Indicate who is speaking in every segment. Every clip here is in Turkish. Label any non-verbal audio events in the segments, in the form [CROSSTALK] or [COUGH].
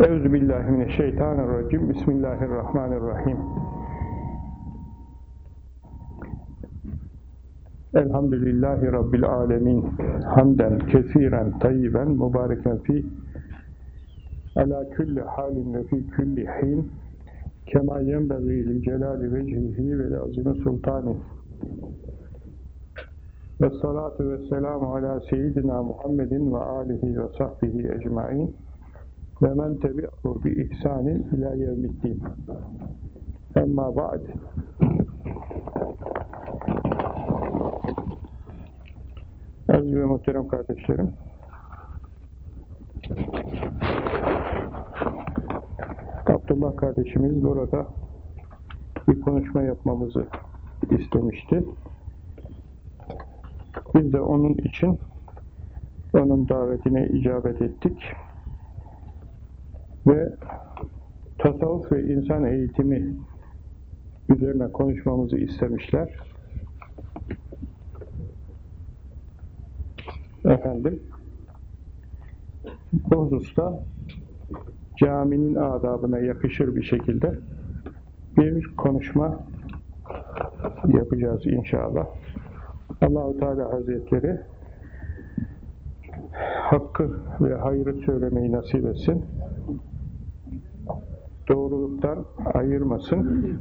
Speaker 1: Euzu billahi mineşşeytanirracim. Bismillahirrahmanirrahim. Elhamdülillahi rabbil alamin. Hamden kesiren tayyiben mübareken fi ala kulli halin ve fi kulli hin kema yenbeği li celali vecihi ve azimi sultani. Ve salatu ve selamu ala seyyidina Muhammedin ve alihi ve sahbihi ecmain ve men tebi'hu bi ihsanin ila yevmiddin. Emma ba'd. Aziz ve muhterem kardeşlerim, Abdullah kardeşimiz burada bir konuşma yapmamızı istemişti. Biz de onun için onun davetine icabet ettik ve tasavvuf ve insan eğitimi üzerine konuşmamızı istemişler. Efendim, bu hususta caminin adabına yakışır bir şekilde bir konuşma yapacağız inşallah. Allahu Teala Hazretleri hakkı ve hayrı söylemeyi nasip etsin. Doğruluktan ayırmasın.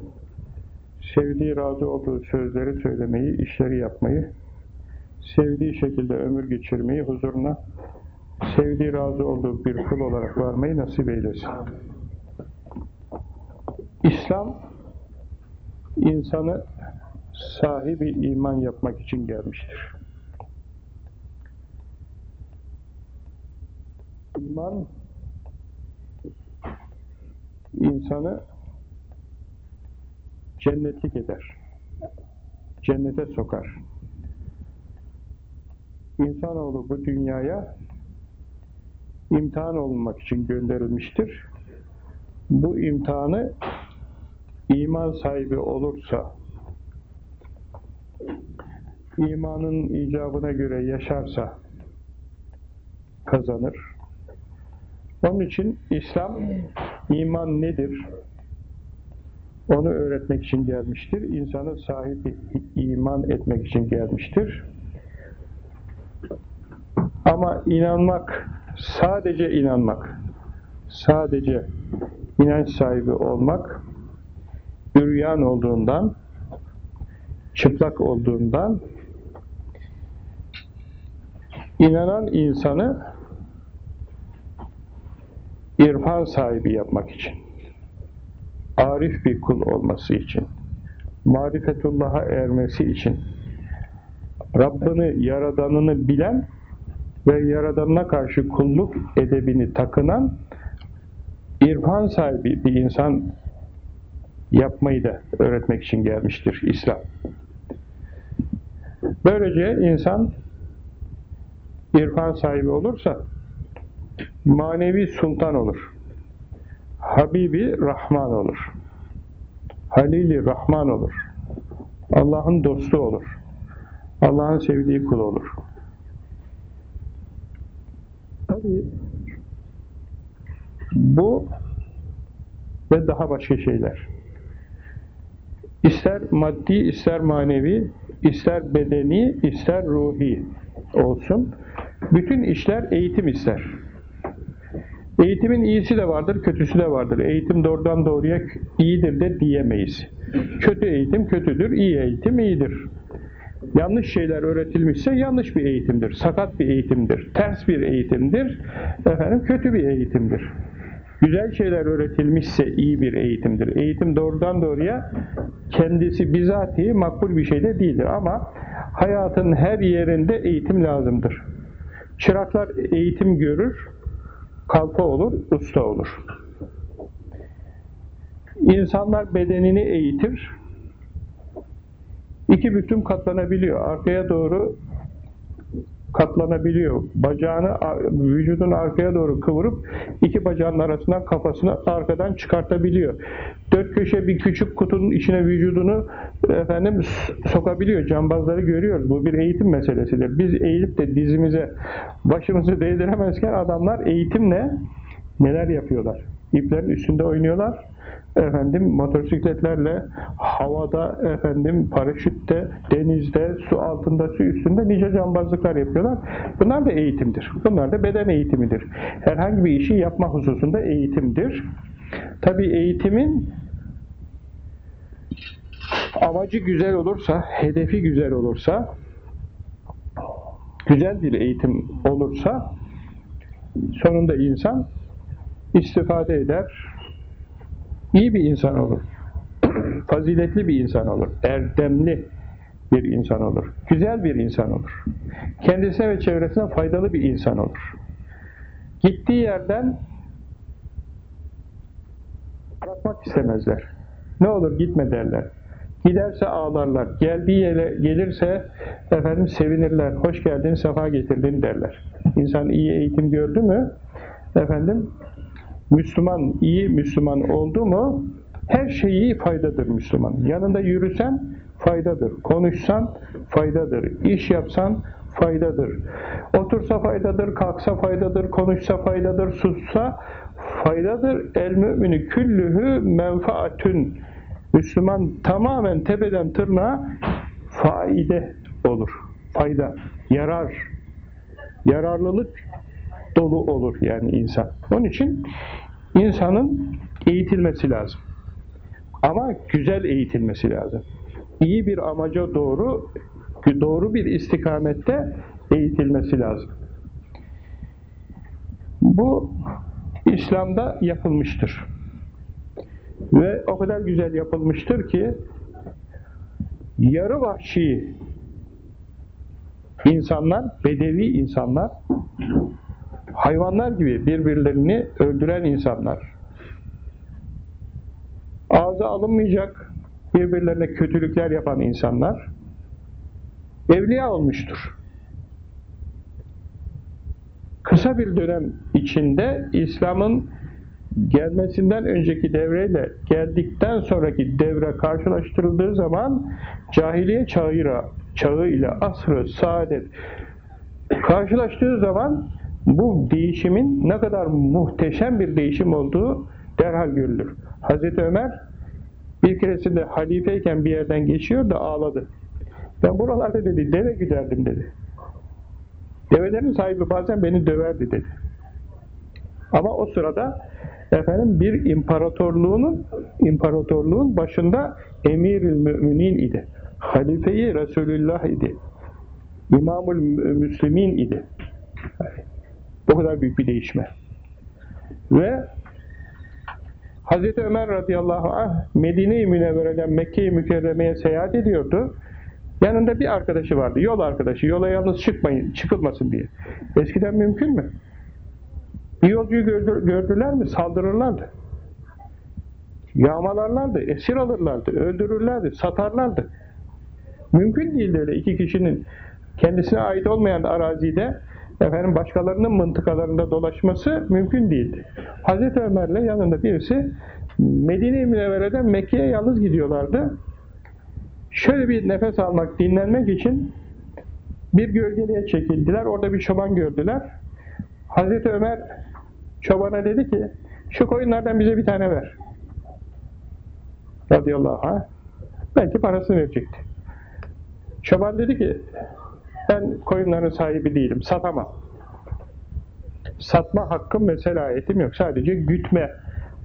Speaker 1: Sevdiği, razı olduğu sözleri söylemeyi, işleri yapmayı, sevdiği şekilde ömür geçirmeyi, huzuruna sevdiği, razı olduğu bir kul olarak varmayı nasip eylesin. İslam, insanı sahibi iman yapmak için gelmiştir. İman, insanı cennetlik eder. Cennete sokar. İnsanoğlu bu dünyaya imtihan olmak için gönderilmiştir. Bu imtihanı iman sahibi olursa, imanın icabına göre yaşarsa kazanır. Onun için İslam iman nedir? Onu öğretmek için gelmiştir. İnsanı sahibi iman etmek için gelmiştir. Ama inanmak, sadece inanmak, sadece inanç sahibi olmak, üryan olduğundan, çıplak olduğundan, inanan insanı irfan sahibi yapmak için, arif bir kul olması için, marifetullah'a ermesi için, Rabbini, Yaradanını bilen ve Yaradanına karşı kulluk edebini takınan irfan sahibi bir insan yapmayı da öğretmek için gelmiştir İslam. Böylece insan irfan sahibi olursa manevi sultan olur. Habibi Rahman olur. Halili Rahman olur. Allah'ın dostu olur. Allah'ın sevdiği kul olur. Tabii bu ve daha başka şeyler. İster maddi, ister manevi, ister bedeni, ister ruhi olsun. Bütün işler eğitim ister. Eğitimin iyisi de vardır, kötüsü de vardır. Eğitim doğrudan doğruya iyidir de diyemeyiz. Kötü eğitim kötüdür, iyi eğitim iyidir. Yanlış şeyler öğretilmişse yanlış bir eğitimdir, sakat bir eğitimdir, ters bir eğitimdir, efendim kötü bir eğitimdir. Güzel şeyler öğretilmişse iyi bir eğitimdir. Eğitim doğrudan doğruya kendisi bizatihi makbul bir şey de değildir ama hayatın her yerinde eğitim lazımdır. Çıraklar eğitim görür, kalfa olur, usta olur. İnsanlar bedenini eğitir, iki büklüm katlanabiliyor. Arkaya doğru katlanabiliyor. Bacağını vücudun arkaya doğru kıvırıp iki bacağının arasından kafasını arkadan çıkartabiliyor. Dört köşe bir küçük kutunun içine vücudunu efendim sokabiliyor. Cambazları görüyoruz. Bu bir eğitim meselesidir. Biz eğilip de dizimize başımızı değdiremezken adamlar eğitimle neler yapıyorlar. İplerin üstünde oynuyorlar. Efendim motosikletlerle havada, efendim paraşütte, denizde, su altında, su üstünde nice cambazlıklar yapıyorlar. Bunlar da eğitimdir. Bunlar da beden eğitimidir. Herhangi bir işi yapma hususunda eğitimdir. Tabi eğitimin amacı güzel olursa, hedefi güzel olursa, güzel bir eğitim olursa sonunda insan istifade eder, iyi bir insan olur, [CLEARS THROAT] faziletli bir insan olur, erdemli bir insan olur, güzel bir insan olur, kendisine ve çevresine faydalı bir insan olur. Gittiği yerden bırakmak istemezler. Ne olur gitme derler. Giderse ağlarlar. Geldiği yere gelirse efendim sevinirler. Hoş geldin, sefa getirdin derler. İnsan iyi eğitim gördü mü efendim Müslüman, iyi Müslüman oldu mu her şeyi faydadır Müslüman. Yanında yürüsen faydadır. Konuşsan faydadır. İş yapsan faydadır. Otursa faydadır, kalksa faydadır, konuşsa faydadır, sussa faydadır. El mümini küllühü menfaatün. Müslüman tamamen tepeden tırnağa faide olur. Fayda, yarar, yararlılık dolu olur yani insan. Onun için insanın eğitilmesi lazım. Ama güzel eğitilmesi lazım. İyi bir amaca doğru, doğru bir istikamette eğitilmesi lazım. Bu İslam'da yapılmıştır. Ve o kadar güzel yapılmıştır ki yarı vahşi insanlar, bedevi insanlar hayvanlar gibi birbirlerini öldüren insanlar ağza alınmayacak birbirlerine kötülükler yapan insanlar evliya olmuştur. Kısa bir dönem içinde İslam'ın gelmesinden önceki devreyle geldikten sonraki devre karşılaştırıldığı zaman cahiliye çağıyla, çağı ile asrı saadet karşılaştığı zaman bu değişimin ne kadar muhteşem bir değişim olduğu derhal görülür. Hazreti Ömer bir keresinde halifeyken bir yerden geçiyor da ağladı. Ben buralarda dedi deve güderdim dedi. Develerin sahibi bazen beni döverdi dedi. Ama o sırada efendim bir imparatorluğunun imparatorluğun başında emirül müminin idi. Halifeyi Resulullah idi. İmamul Müslimin idi. Bu kadar büyük bir değişme. Ve Hazreti Ömer radıyallahu anh Medine-i Münevvere'den Mekke-i Mükerreme'ye seyahat ediyordu. Yanında bir arkadaşı vardı, yol arkadaşı. Yola yalnız çıkmayın, çıkılmasın diye. Eskiden mümkün mü? Bir yolcuyu gördüler mi saldırırlardı. Yağmalarlardı, esir alırlardı, öldürürlerdi, satarlardı. Mümkün değildi öyle iki kişinin kendisine ait olmayan arazide efendim başkalarının mıntıkalarında dolaşması mümkün değildi. Hazreti Ömer'le yanında birisi Medine-i Münevvere'den Mekke'ye yalnız gidiyorlardı. Şöyle bir nefes almak, dinlenmek için bir gölgeliğe çekildiler. Orada bir çoban gördüler. Hazreti Ömer çobana dedi ki şu koyunlardan bize bir tane ver. Radıyallahu anh. Belki parasını verecekti. Çoban dedi ki ben koyunların sahibi değilim, satamam. Satma hakkım ve selahiyetim yok. Sadece gütme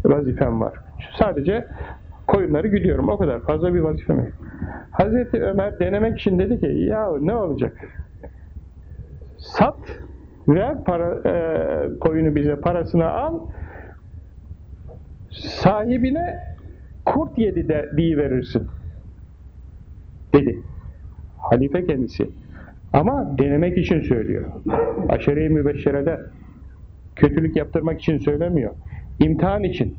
Speaker 1: vazifem var. Sadece koyunları güdüyorum. O kadar. Fazla bir vazifem yok. Hazreti Ömer denemek için dedi ki ya ne olacak? Sat, ver para, e, koyunu bize parasını al, sahibine kurt yedi de verirsin. Dedi. Halife kendisi. Ama denemek için söylüyor. Aşere-i mübeşşerede kötülük yaptırmak için söylemiyor. İmtihan için.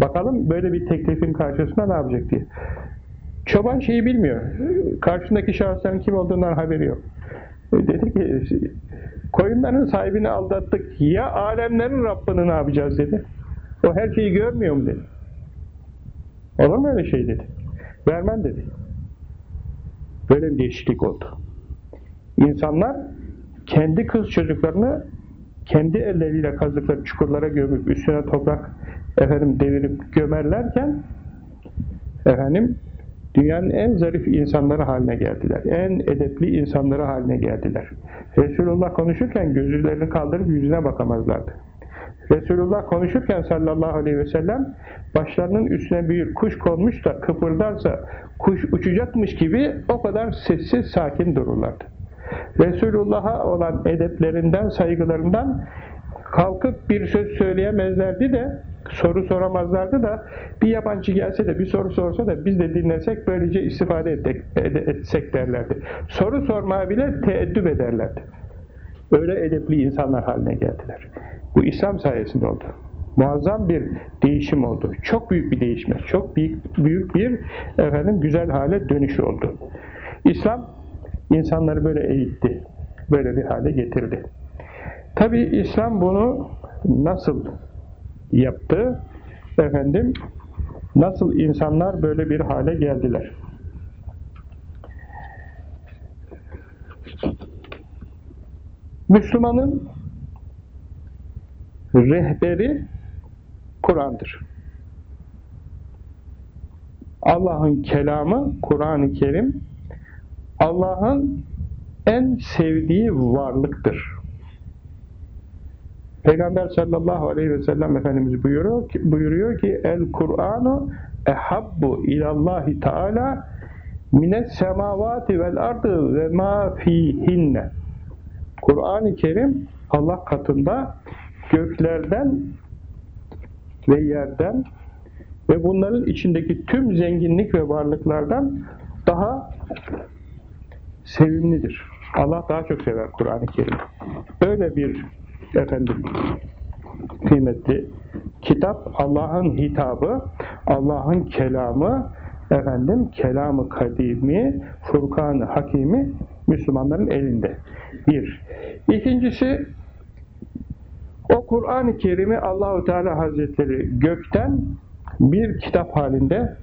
Speaker 1: Bakalım böyle bir teklifin karşısında ne yapacak diye. Çoban şeyi bilmiyor. Karşındaki şahısların kim olduğundan haberi yok. Dedi ki koyunların sahibini aldattık. Ya alemlerin Rabbini ne yapacağız dedi. O her şeyi görmüyor mu dedi. Olur mu öyle şey dedi. Vermem dedi. Böyle bir değişiklik oldu. İnsanlar kendi kız çocuklarını kendi elleriyle kazdıkları çukurlara gömüp üstüne toprak efendim devirip gömerlerken efendim dünyanın en zarif insanları haline geldiler. En edepli insanları haline geldiler. Resulullah konuşurken gözlerini kaldırıp yüzüne bakamazlardı. Resulullah konuşurken sallallahu aleyhi ve sellem başlarının üstüne bir kuş konmuş da kıpırdarsa kuş uçacakmış gibi o kadar sessiz sakin dururlardı. Resulullah'a olan edeplerinden, saygılarından kalkıp bir söz söyleyemezlerdi de soru soramazlardı da bir yabancı gelse de bir soru sorsa da biz de dinlesek böylece istifade etsek derlerdi. Soru sormaya bile teeddüp ederlerdi. Öyle edepli insanlar haline geldiler. Bu İslam sayesinde oldu. Muazzam bir değişim oldu. Çok büyük bir değişme, çok büyük, büyük bir efendim güzel hale dönüş oldu. İslam insanları böyle eğitti, böyle bir hale getirdi. Tabi İslam bunu nasıl yaptı? Efendim, nasıl insanlar böyle bir hale geldiler? Müslümanın rehberi Kur'an'dır. Allah'ın kelamı Kur'an-ı Kerim Allah'ın en sevdiği varlıktır. Peygamber sallallahu aleyhi ve sellem Efendimiz buyuruyor ki, buyuruyor ki El Kur'anu ehabbu ilallahi teala mines semavati vel ardı ve ma fihinne Kur'an-ı Kerim Allah katında göklerden ve yerden ve bunların içindeki tüm zenginlik ve varlıklardan daha sevimlidir. Allah daha çok sever Kur'an-ı Kerim. Öyle bir efendim kıymetli kitap Allah'ın hitabı, Allah'ın kelamı, efendim kelamı kadimi, Furkan-ı Hakimi Müslümanların elinde. Bir. İkincisi o Kur'an-ı Kerim'i Allahu Teala Hazretleri gökten bir kitap halinde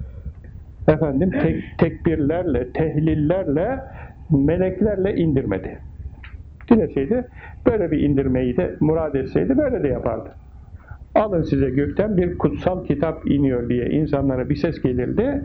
Speaker 1: efendim tek, tekbirlerle, tehlillerle, meleklerle indirmedi. Dileseydi böyle bir indirmeyi de murad etseydi böyle de yapardı. Alın size gökten bir kutsal kitap iniyor diye insanlara bir ses gelirdi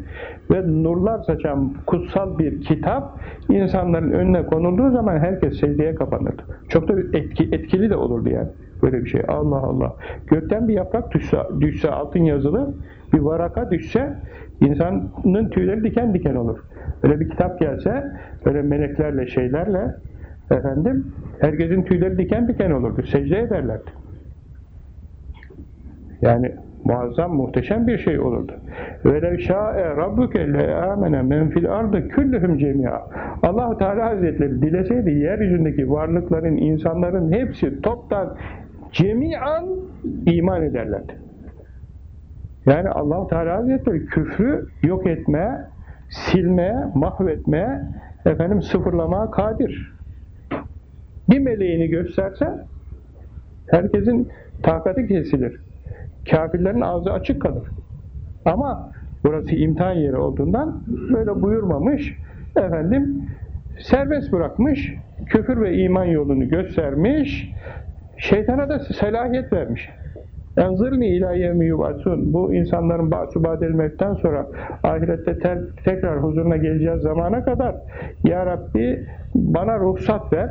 Speaker 1: ve nurlar saçan kutsal bir kitap insanların önüne konulduğu zaman herkes secdeye kapanırdı. Çok da etki, etkili de olurdu yani. Böyle bir şey. Allah Allah. Gökten bir yaprak düşse, düşse altın yazılı, bir varaka düşse insanın tüyleri diken diken olur. Böyle bir kitap gelse, böyle meleklerle, şeylerle efendim, herkesin tüyleri diken diken olurdu. Secde ederlerdi. Yani muazzam, muhteşem bir şey olurdu. وَلَوْ شَاءَ رَبُّكَ لَاَمَنَ مَنْ فِي الْاَرْضِ كُلُّهُمْ جَمِيعًا allah Teala Hazretleri dileseydi yeryüzündeki varlıkların, insanların hepsi toptan cemiyan iman ederlerdi. Yani allah Teala Hazretleri küfrü yok etmeye, silmeye, mahvetmeye, efendim sıfırlamaya kadir. Bir meleğini gösterse herkesin takati kesilir. Kafirlerin ağzı açık kalır. Ama burası imtihan yeri olduğundan böyle buyurmamış, efendim serbest bırakmış, küfür ve iman yolunu göstermiş, şeytana da selahiyet vermiş. Enzırni ilahiye miyubatun. Bu insanların ba'su badel mevtten sonra ahirette te tekrar huzuruna geleceğiz zamana kadar Ya Rabbi bana ruhsat ver,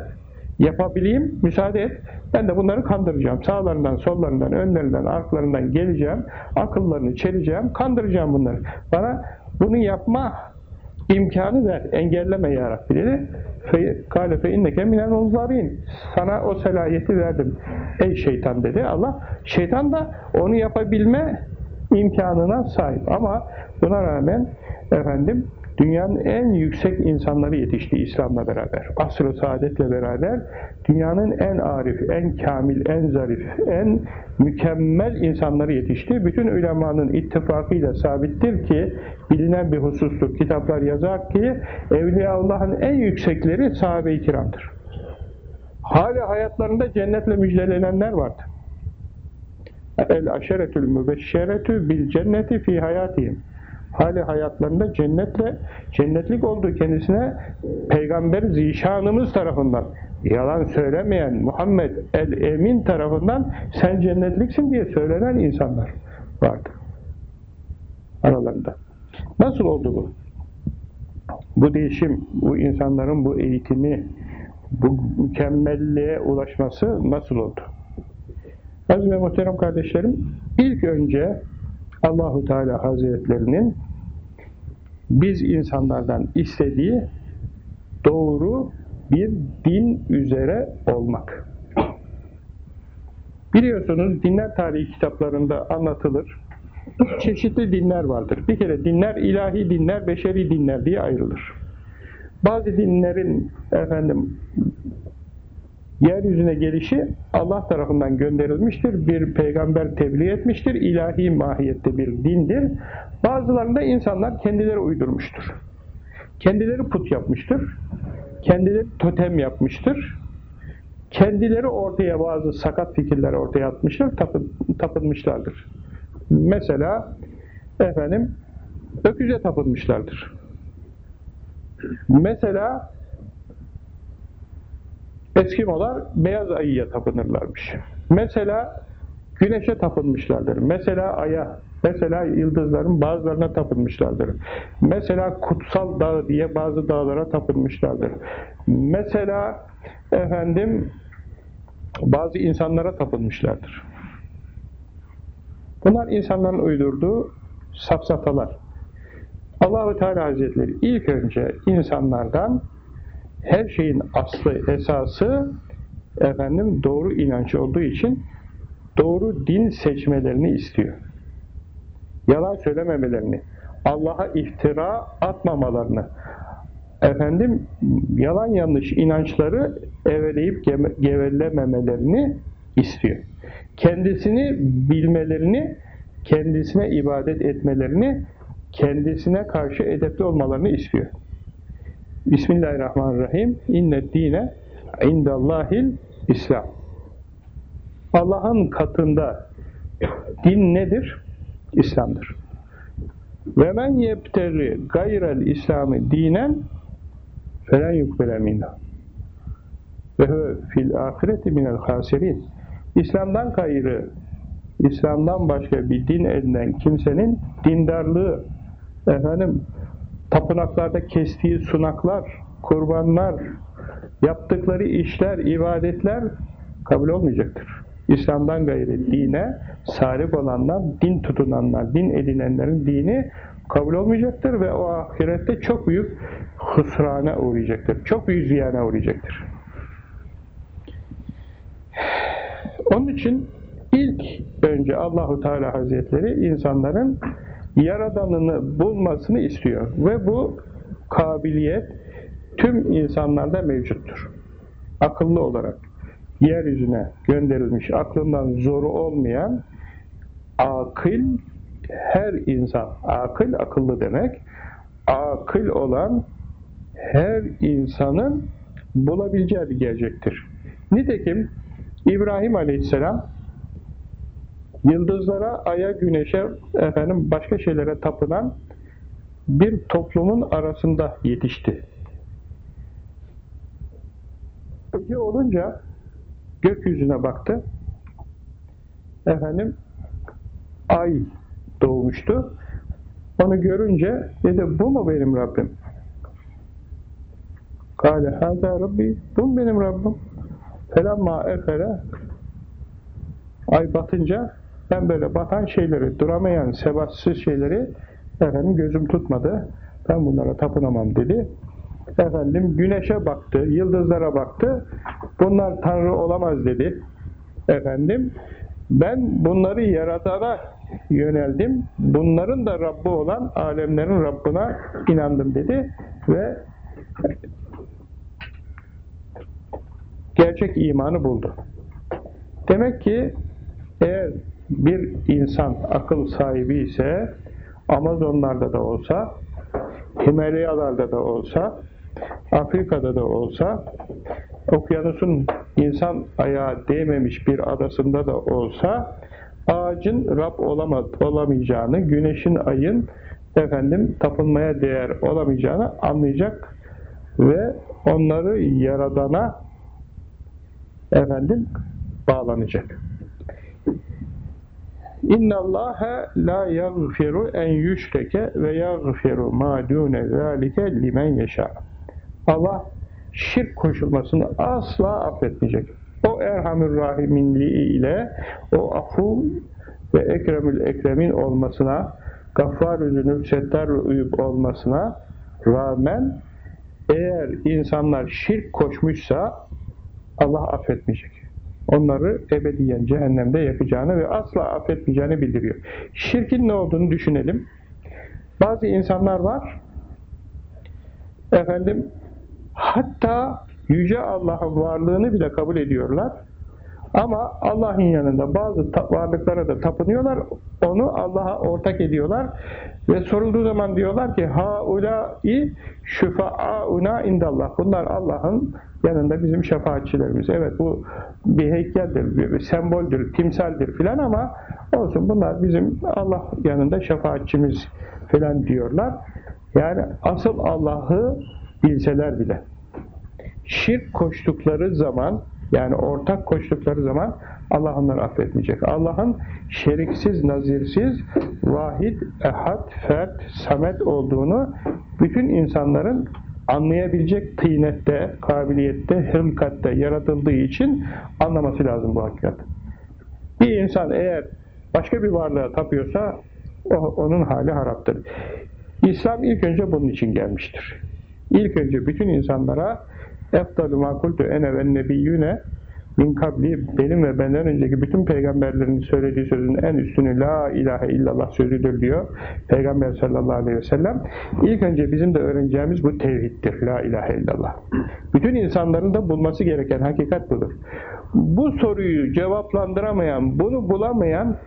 Speaker 1: yapabileyim, müsaade et. Ben de bunları kandıracağım. Sağlarından, sollarından, önlerinden, arkalarından geleceğim. Akıllarını çeleceğim, kandıracağım bunları. Bana bunu yapma imkanı ver, engelleme ya Rabbi dedi. Kâle fe inneke minel unzarin. Sana o selahiyeti verdim. Ey şeytan dedi Allah. Şeytan da onu yapabilme imkanına sahip. Ama buna rağmen efendim Dünyanın en yüksek insanları yetişti İslam'la beraber. Asr-ı saadetle beraber dünyanın en arif, en kamil, en zarif, en mükemmel insanları yetişti. Bütün ulemanın ittifakıyla sabittir ki bilinen bir husustur. Kitaplar yazar ki Evliyaullah'ın en yüksekleri sahabe-i kiramdır. Hala hayatlarında cennetle müjdelenenler vardı. El aşeretül mübeşşeretü bil cenneti fi hayatihim. Hali hayatlarında cennetle cennetlik olduğu kendisine Peygamber zişanımız tarafından yalan söylemeyen Muhammed el-Emin tarafından sen cennetliksin diye söylenen insanlar vardı aralarında. Nasıl oldu bu? Bu değişim, bu insanların bu eğitimi, bu mükemmelliğe ulaşması nasıl oldu? Aziz ve muhterem kardeşlerim, ilk önce Allahu Teala Hazretlerinin biz insanlardan istediği doğru bir din üzere olmak. Biliyorsunuz dinler tarihi kitaplarında anlatılır. Çeşitli dinler vardır. Bir kere dinler ilahi dinler, beşeri dinler diye ayrılır. Bazı dinlerin efendim yeryüzüne gelişi Allah tarafından gönderilmiştir. Bir peygamber tebliğ etmiştir. ilahi mahiyette bir dindir. Bazılarında insanlar kendileri uydurmuştur. Kendileri put yapmıştır. Kendileri totem yapmıştır. Kendileri ortaya bazı sakat fikirler ortaya atmışlar, tapın, tapınmışlardır. Mesela efendim öküze tapınmışlardır. Mesela Eskimolar beyaz ayıya tapınırlarmış. Mesela güneşe tapınmışlardır. Mesela aya, mesela yıldızların bazılarına tapınmışlardır. Mesela kutsal dağ diye bazı dağlara tapınmışlardır. Mesela efendim bazı insanlara tapınmışlardır. Bunlar insanların uydurduğu safsatalar. Allahu Teala Hazretleri ilk önce insanlardan her şeyin aslı, esası efendim doğru inanç olduğu için doğru din seçmelerini istiyor. Yalan söylememelerini, Allah'a iftira atmamalarını, efendim yalan yanlış inançları eveleyip gevellememelerini istiyor. Kendisini bilmelerini, kendisine ibadet etmelerini, kendisine karşı edepli olmalarını istiyor. Bismillahirrahmanirrahim. İnne dine indallahil İslam. Allah'ın katında din nedir? İslam'dır. Ve men yebteri gayrel İslam'ı dinen felen yukbele minna. Ve fil ahireti minel hasirin. İslam'dan gayrı, İslam'dan başka bir din edinen kimsenin dindarlığı, efendim, tapınaklarda kestiği sunaklar, kurbanlar, yaptıkları işler, ibadetler kabul olmayacaktır. İslam'dan gayrı dine sahip olanlar, din tutunanlar, din edinenlerin dini kabul olmayacaktır ve o ahirette çok büyük husrana uğrayacaktır. Çok büyük ziyana uğrayacaktır. Onun için ilk önce Allahu Teala Hazretleri insanların Yaradanını bulmasını istiyor ve bu kabiliyet tüm insanlarda mevcuttur. Akıllı olarak yeryüzüne gönderilmiş, aklından zoru olmayan akıl her insan, akıl akıllı demek, akıl olan her insanın bulabileceği bir gelecektir. Nitekim İbrahim Aleyhisselam yıldızlara, aya, güneşe, efendim başka şeylere tapınan bir toplumun arasında yetişti. Gece olunca gökyüzüne baktı. Efendim ay doğmuştu. Onu görünce dedi bu mu benim Rabbim? Kale hâzâ Rabbi bu mu benim Rabbim? Felemma efele ay batınca ben böyle batan şeyleri, duramayan, sebatsız şeyleri efendim gözüm tutmadı. Ben bunlara tapınamam dedi. Efendim güneşe baktı, yıldızlara baktı. Bunlar Tanrı olamaz dedi. Efendim ben bunları yaratana yöneldim. Bunların da Rabbi olan alemlerin Rabbına inandım dedi ve gerçek imanı buldu. Demek ki eğer bir insan akıl sahibi ise Amazonlarda da olsa, Himalayalarda da olsa, Afrika'da da olsa, okyanusun insan ayağı değmemiş bir adasında da olsa, ağacın Rab olamaz, olamayacağını, güneşin, ayın efendim tapınmaya değer olamayacağını anlayacak ve onları yaradana efendim bağlanacak. İnna Allaha la yaghfiru en yüşreke ve yaghfiru ma dune zalike limen yeşâ. Allah şirk koşulmasını asla affetmeyecek. O Erhamür Rahiminliği ile o afu ve Ekremül Ekremin olmasına, Gaffar-ı Zünüb, Settar-ı Uyub olmasına rağmen eğer insanlar şirk koşmuşsa Allah affetmeyecek. Onları ebediyen cehennemde yakacağını ve asla affetmeyeceğini bildiriyor. Şirkin ne olduğunu düşünelim. Bazı insanlar var, efendim, hatta Yüce Allah'ın varlığını bile kabul ediyorlar. Ama Allah'ın yanında bazı varlıklara da tapınıyorlar, onu Allah'a ortak ediyorlar ve sorulduğu zaman diyorlar ki haulâi şüfa'auna indallah. Bunlar Allah'ın yanında bizim şefaatçilerimiz. Evet bu bir heykeldir, bir semboldür, timsaldir filan ama olsun bunlar bizim Allah yanında şefaatçimiz filan diyorlar. Yani asıl Allah'ı bilseler bile şirk koştukları zaman yani ortak koştukları zaman Allah onları affetmeyecek. Allah'ın şeriksiz, nazirsiz, vahid, ehad, fert, samet olduğunu bütün insanların anlayabilecek tıynette, kabiliyette, hılkatte yaratıldığı için anlaması lazım bu hakikat. Bir insan eğer başka bir varlığa tapıyorsa o, onun hali haraptır. İslam ilk önce bunun için gelmiştir. İlk önce bütün insanlara Eftalu ma kultu ene ve nebiyyüne min kabli. Benim ve benden önceki bütün peygamberlerin söylediği sözün en üstünü la ilahe illallah sözüdür diyor peygamber sallallahu aleyhi ve sellem. İlk önce bizim de öğreneceğimiz bu tevhiddir la ilahe illallah. Bütün insanların da bulması gereken hakikat budur. Bu soruyu cevaplandıramayan bunu bulamayan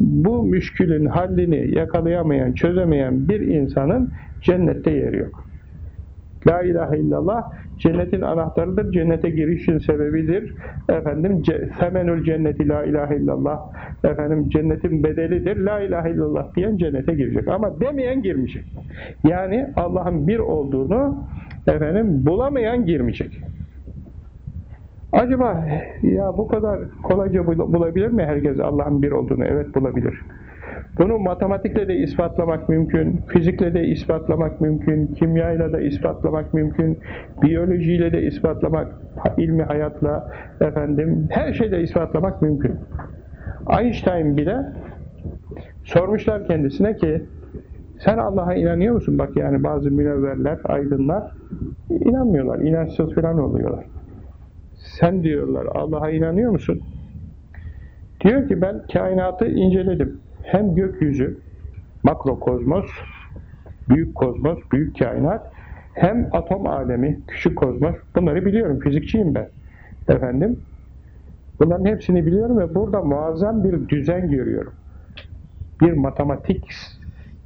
Speaker 1: bu müşkülün hallini yakalayamayan çözemeyen bir insanın cennette yeri yok. La ilahe illallah cennetin anahtarıdır, cennete girişin sebebidir. Efendim semenül cenneti la ilahe illallah. Efendim cennetin bedelidir. La ilahe illallah diyen cennete girecek. Ama demeyen girmeyecek. Yani Allah'ın bir olduğunu efendim bulamayan girmeyecek. Acaba ya bu kadar kolayca bulabilir mi herkes Allah'ın bir olduğunu? Evet bulabilir. Bunu matematikle de ispatlamak mümkün, fizikle de ispatlamak mümkün, kimyayla da ispatlamak mümkün, biyolojiyle de ispatlamak, ilmi hayatla, efendim, her şeyle ispatlamak mümkün. Einstein bile sormuşlar kendisine ki sen Allah'a inanıyor musun? Bak yani bazı münevverler, aydınlar inanmıyorlar, inançsız falan oluyorlar. Sen diyorlar Allah'a inanıyor musun? Diyor ki ben kainatı inceledim hem gökyüzü, makrokozmos, büyük kozmos, büyük kainat, hem atom alemi, küçük kozmos, bunları biliyorum, fizikçiyim ben. Efendim, bunların hepsini biliyorum ve burada muazzam bir düzen görüyorum. Bir matematik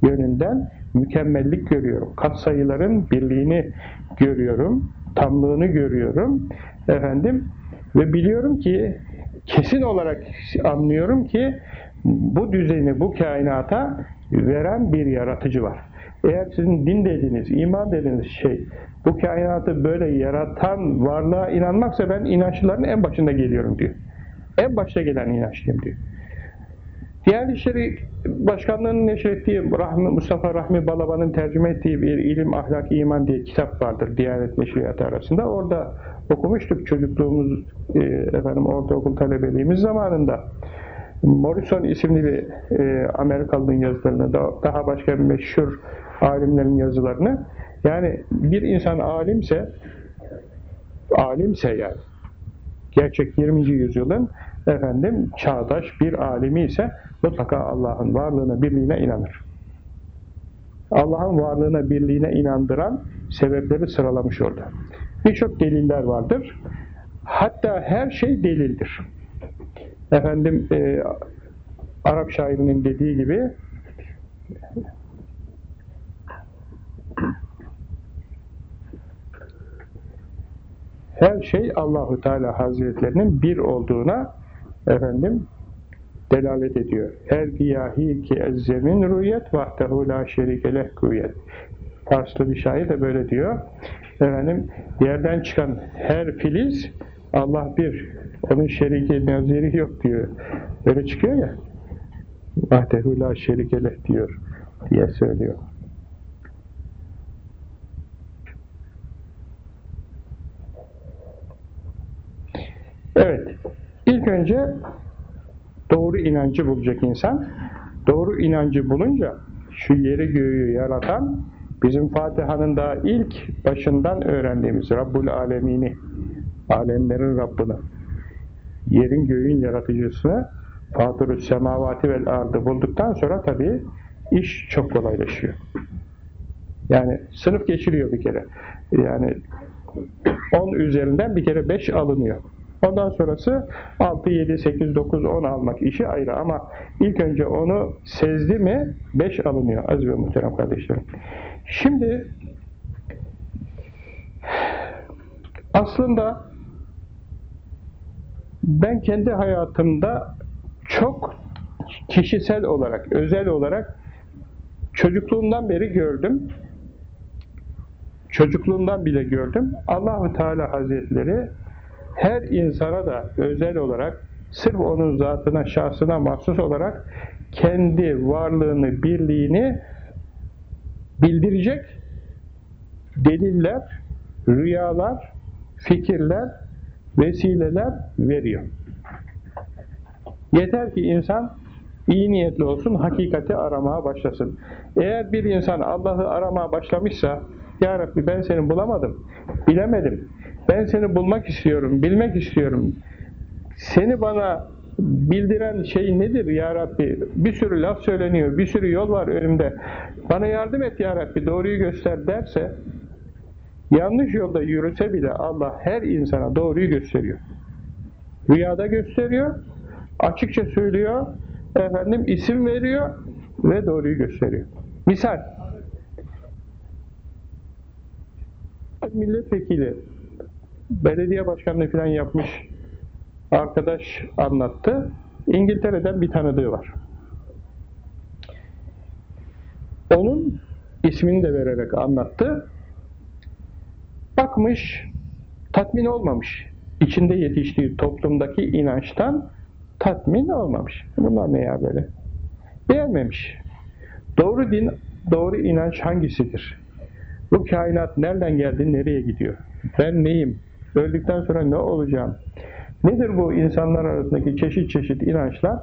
Speaker 1: yönünden mükemmellik görüyorum. Katsayıların birliğini görüyorum, tamlığını görüyorum. Efendim, ve biliyorum ki, kesin olarak anlıyorum ki, bu düzeni, bu kainata veren bir yaratıcı var. Eğer sizin din dediğiniz, iman dediğiniz şey bu kainatı böyle yaratan varlığa inanmaksa ben inançların en başında geliyorum diyor. En başta gelen inançlıyım diyor. Diğer işleri Başkanlığı'nın neşrettiği Rahmi, Mustafa Rahmi Balaban'ın tercüme ettiği bir ilim, ahlak, iman diye kitap vardır Diyanet Neşriyatı arasında. Orada okumuştuk çocukluğumuz, e, efendim ortaokul talebeliğimiz zamanında. Morrison isimli bir e, Amerikalı'nın yazılarını, da, daha başka meşhur alimlerin yazılarını, yani bir insan alimse, alimse yani, gerçek 20. yüzyılın efendim çağdaş bir alimi ise mutlaka Allah'ın varlığına, birliğine inanır. Allah'ın varlığına, birliğine inandıran sebepleri sıralamış orada. Birçok deliller vardır. Hatta her şey delildir efendim e, Arap şairinin dediği gibi her şey Allahu Teala Hazretlerinin bir olduğuna efendim delalet ediyor. Er giyahi ki ezzemin rüyet vahdehu la şerike leh kuyet. Farslı bir şair de böyle diyor. Efendim, yerden çıkan her filiz Allah bir. Onun şeriki naziri yok diyor. Böyle çıkıyor ya. Vahdehu la şerike leh diyor diye söylüyor. Evet. İlk önce doğru inancı bulacak insan. Doğru inancı bulunca şu yeri göğü yaratan bizim Fatiha'nın da ilk başından öğrendiğimiz Rabbul Alemini alemlerin Rabbini yerin göğün yaratıcısını Fatırü semavati vel ardı bulduktan sonra tabii iş çok kolaylaşıyor. Yani sınıf geçiriyor bir kere. Yani 10 üzerinden bir kere 5 alınıyor. Ondan sonrası 6, 7, 8, 9, 10 almak işi ayrı ama ilk önce onu sezdi mi 5 alınıyor aziz ve muhterem kardeşlerim. Şimdi aslında ben kendi hayatımda çok kişisel olarak, özel olarak çocukluğumdan beri gördüm. Çocukluğumdan bile gördüm. Allahu Teala Hazretleri her insana da özel olarak sırf onun zatına, şahsına mahsus olarak kendi varlığını, birliğini bildirecek deliller, rüyalar, fikirler, vesileler veriyor. Yeter ki insan iyi niyetli olsun, hakikati aramaya başlasın. Eğer bir insan Allah'ı aramaya başlamışsa, Ya Rabbi ben seni bulamadım, bilemedim, ben seni bulmak istiyorum, bilmek istiyorum. Seni bana bildiren şey nedir ya Rabbi? Bir sürü laf söyleniyor, bir sürü yol var önümde. Bana yardım et ya Rabbi, doğruyu göster derse, yanlış yolda yürüse bile Allah her insana doğruyu gösteriyor. Rüyada gösteriyor, açıkça söylüyor, efendim isim veriyor ve doğruyu gösteriyor. Misal, milletvekili belediye başkanlığı falan yapmış arkadaş anlattı. İngiltere'den bir tanıdığı var. Onun ismini de vererek anlattı. Bakmış, tatmin olmamış. İçinde yetiştiği toplumdaki inançtan tatmin olmamış. Bunlar ne ya böyle? Beğenmemiş. Doğru din, doğru inanç hangisidir? Bu kainat nereden geldi, nereye gidiyor? Ben neyim? Öldükten sonra ne olacağım? Nedir bu insanlar arasındaki çeşit çeşit inançlar?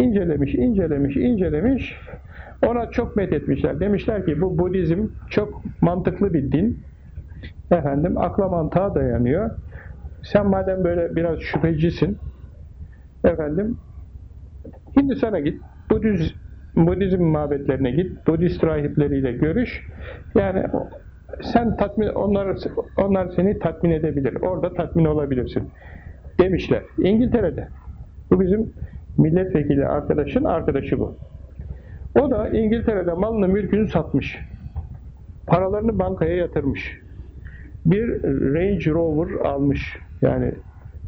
Speaker 1: İncelemiş, incelemiş, incelemiş. Ona çok methetmişler. Demişler ki bu Budizm çok mantıklı bir din. Efendim akla mantığa dayanıyor. Sen madem böyle biraz şüphecisin, efendim Hindistan'a git, Budiz, Budizm mabetlerine git, Budist rahipleriyle görüş. Yani sen tatmin, onlar, onlar seni tatmin edebilir. Orada tatmin olabilirsin. Demişler. İngiltere'de. Bu bizim milletvekili arkadaşın arkadaşı bu. O da İngiltere'de malını mülkünü satmış. Paralarını bankaya yatırmış. Bir Range Rover almış. Yani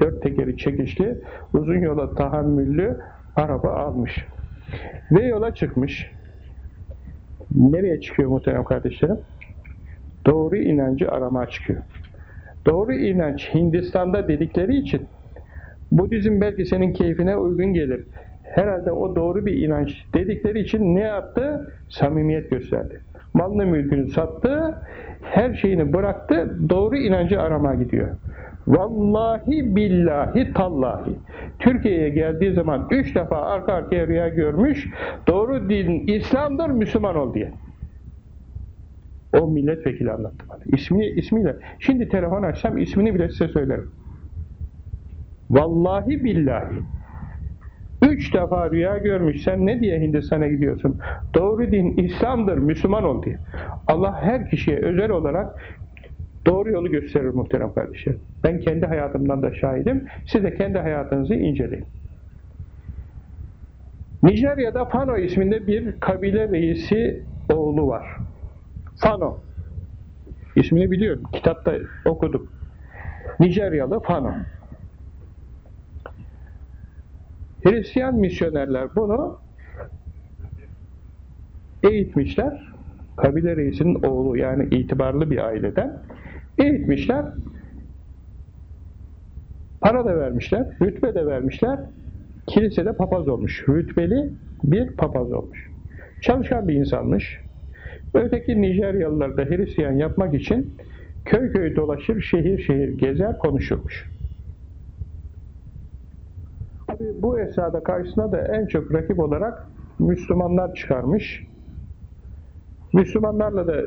Speaker 1: dört tekeri çekişli, uzun yola tahammüllü araba almış. Ve yola çıkmış. Nereye çıkıyor muhterem kardeşlerim? Doğru inancı aramaya çıkıyor. Doğru inanç Hindistan'da dedikleri için Budizm belki senin keyfine uygun gelir. Herhalde o doğru bir inanç dedikleri için ne yaptı? Samimiyet gösterdi. Malını mülkünü sattı, her şeyini bıraktı, doğru inancı aramaya gidiyor. Vallahi billahi tallahi. Türkiye'ye geldiği zaman üç defa arka arkaya rüya görmüş, doğru din İslam'dır, Müslüman ol diye. O milletvekili anlattı bana. İsmi, ismiyle. Şimdi telefon açsam ismini bile size söylerim. Vallahi billahi. Üç defa rüya görmüş. Sen ne diye Hindistan'a gidiyorsun? Doğru din İslam'dır, Müslüman ol diye. Allah her kişiye özel olarak doğru yolu gösterir muhterem kardeşlerim. Ben kendi hayatımdan da şahidim. Siz de kendi hayatınızı inceleyin. Nijerya'da Fano isminde bir kabile reisi oğlu var. Fano. İsmini biliyorum. Kitapta okudum. Nijeryalı Fano. Hristiyan misyonerler bunu eğitmişler. Kabile reisinin oğlu yani itibarlı bir aileden eğitmişler. Para da vermişler, rütbe de vermişler. Kilisede papaz olmuş. Rütbeli bir papaz olmuş. Çalışkan bir insanmış. Öteki Nijeryalılar da Hristiyan yapmak için köy köy dolaşır, şehir şehir gezer, konuşurmuş. Bu esnada karşısına da en çok rakip olarak Müslümanlar çıkarmış. Müslümanlarla da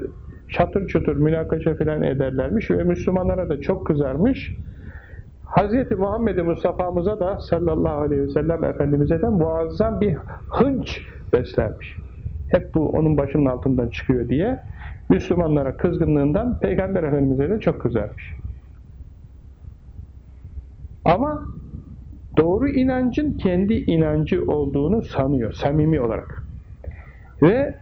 Speaker 1: çatır çutur münakaşa filan ederlermiş ve Müslümanlara da çok kızarmış. Hz. Muhammed Mustafa'mıza da sallallahu aleyhi ve sellem Efendimiz'e de muazzam bir hınç beslermiş. Hep bu onun başının altından çıkıyor diye Müslümanlara kızgınlığından Peygamber Efendimiz'e de çok kızarmış. Ama doğru inancın kendi inancı olduğunu sanıyor, samimi olarak. Ve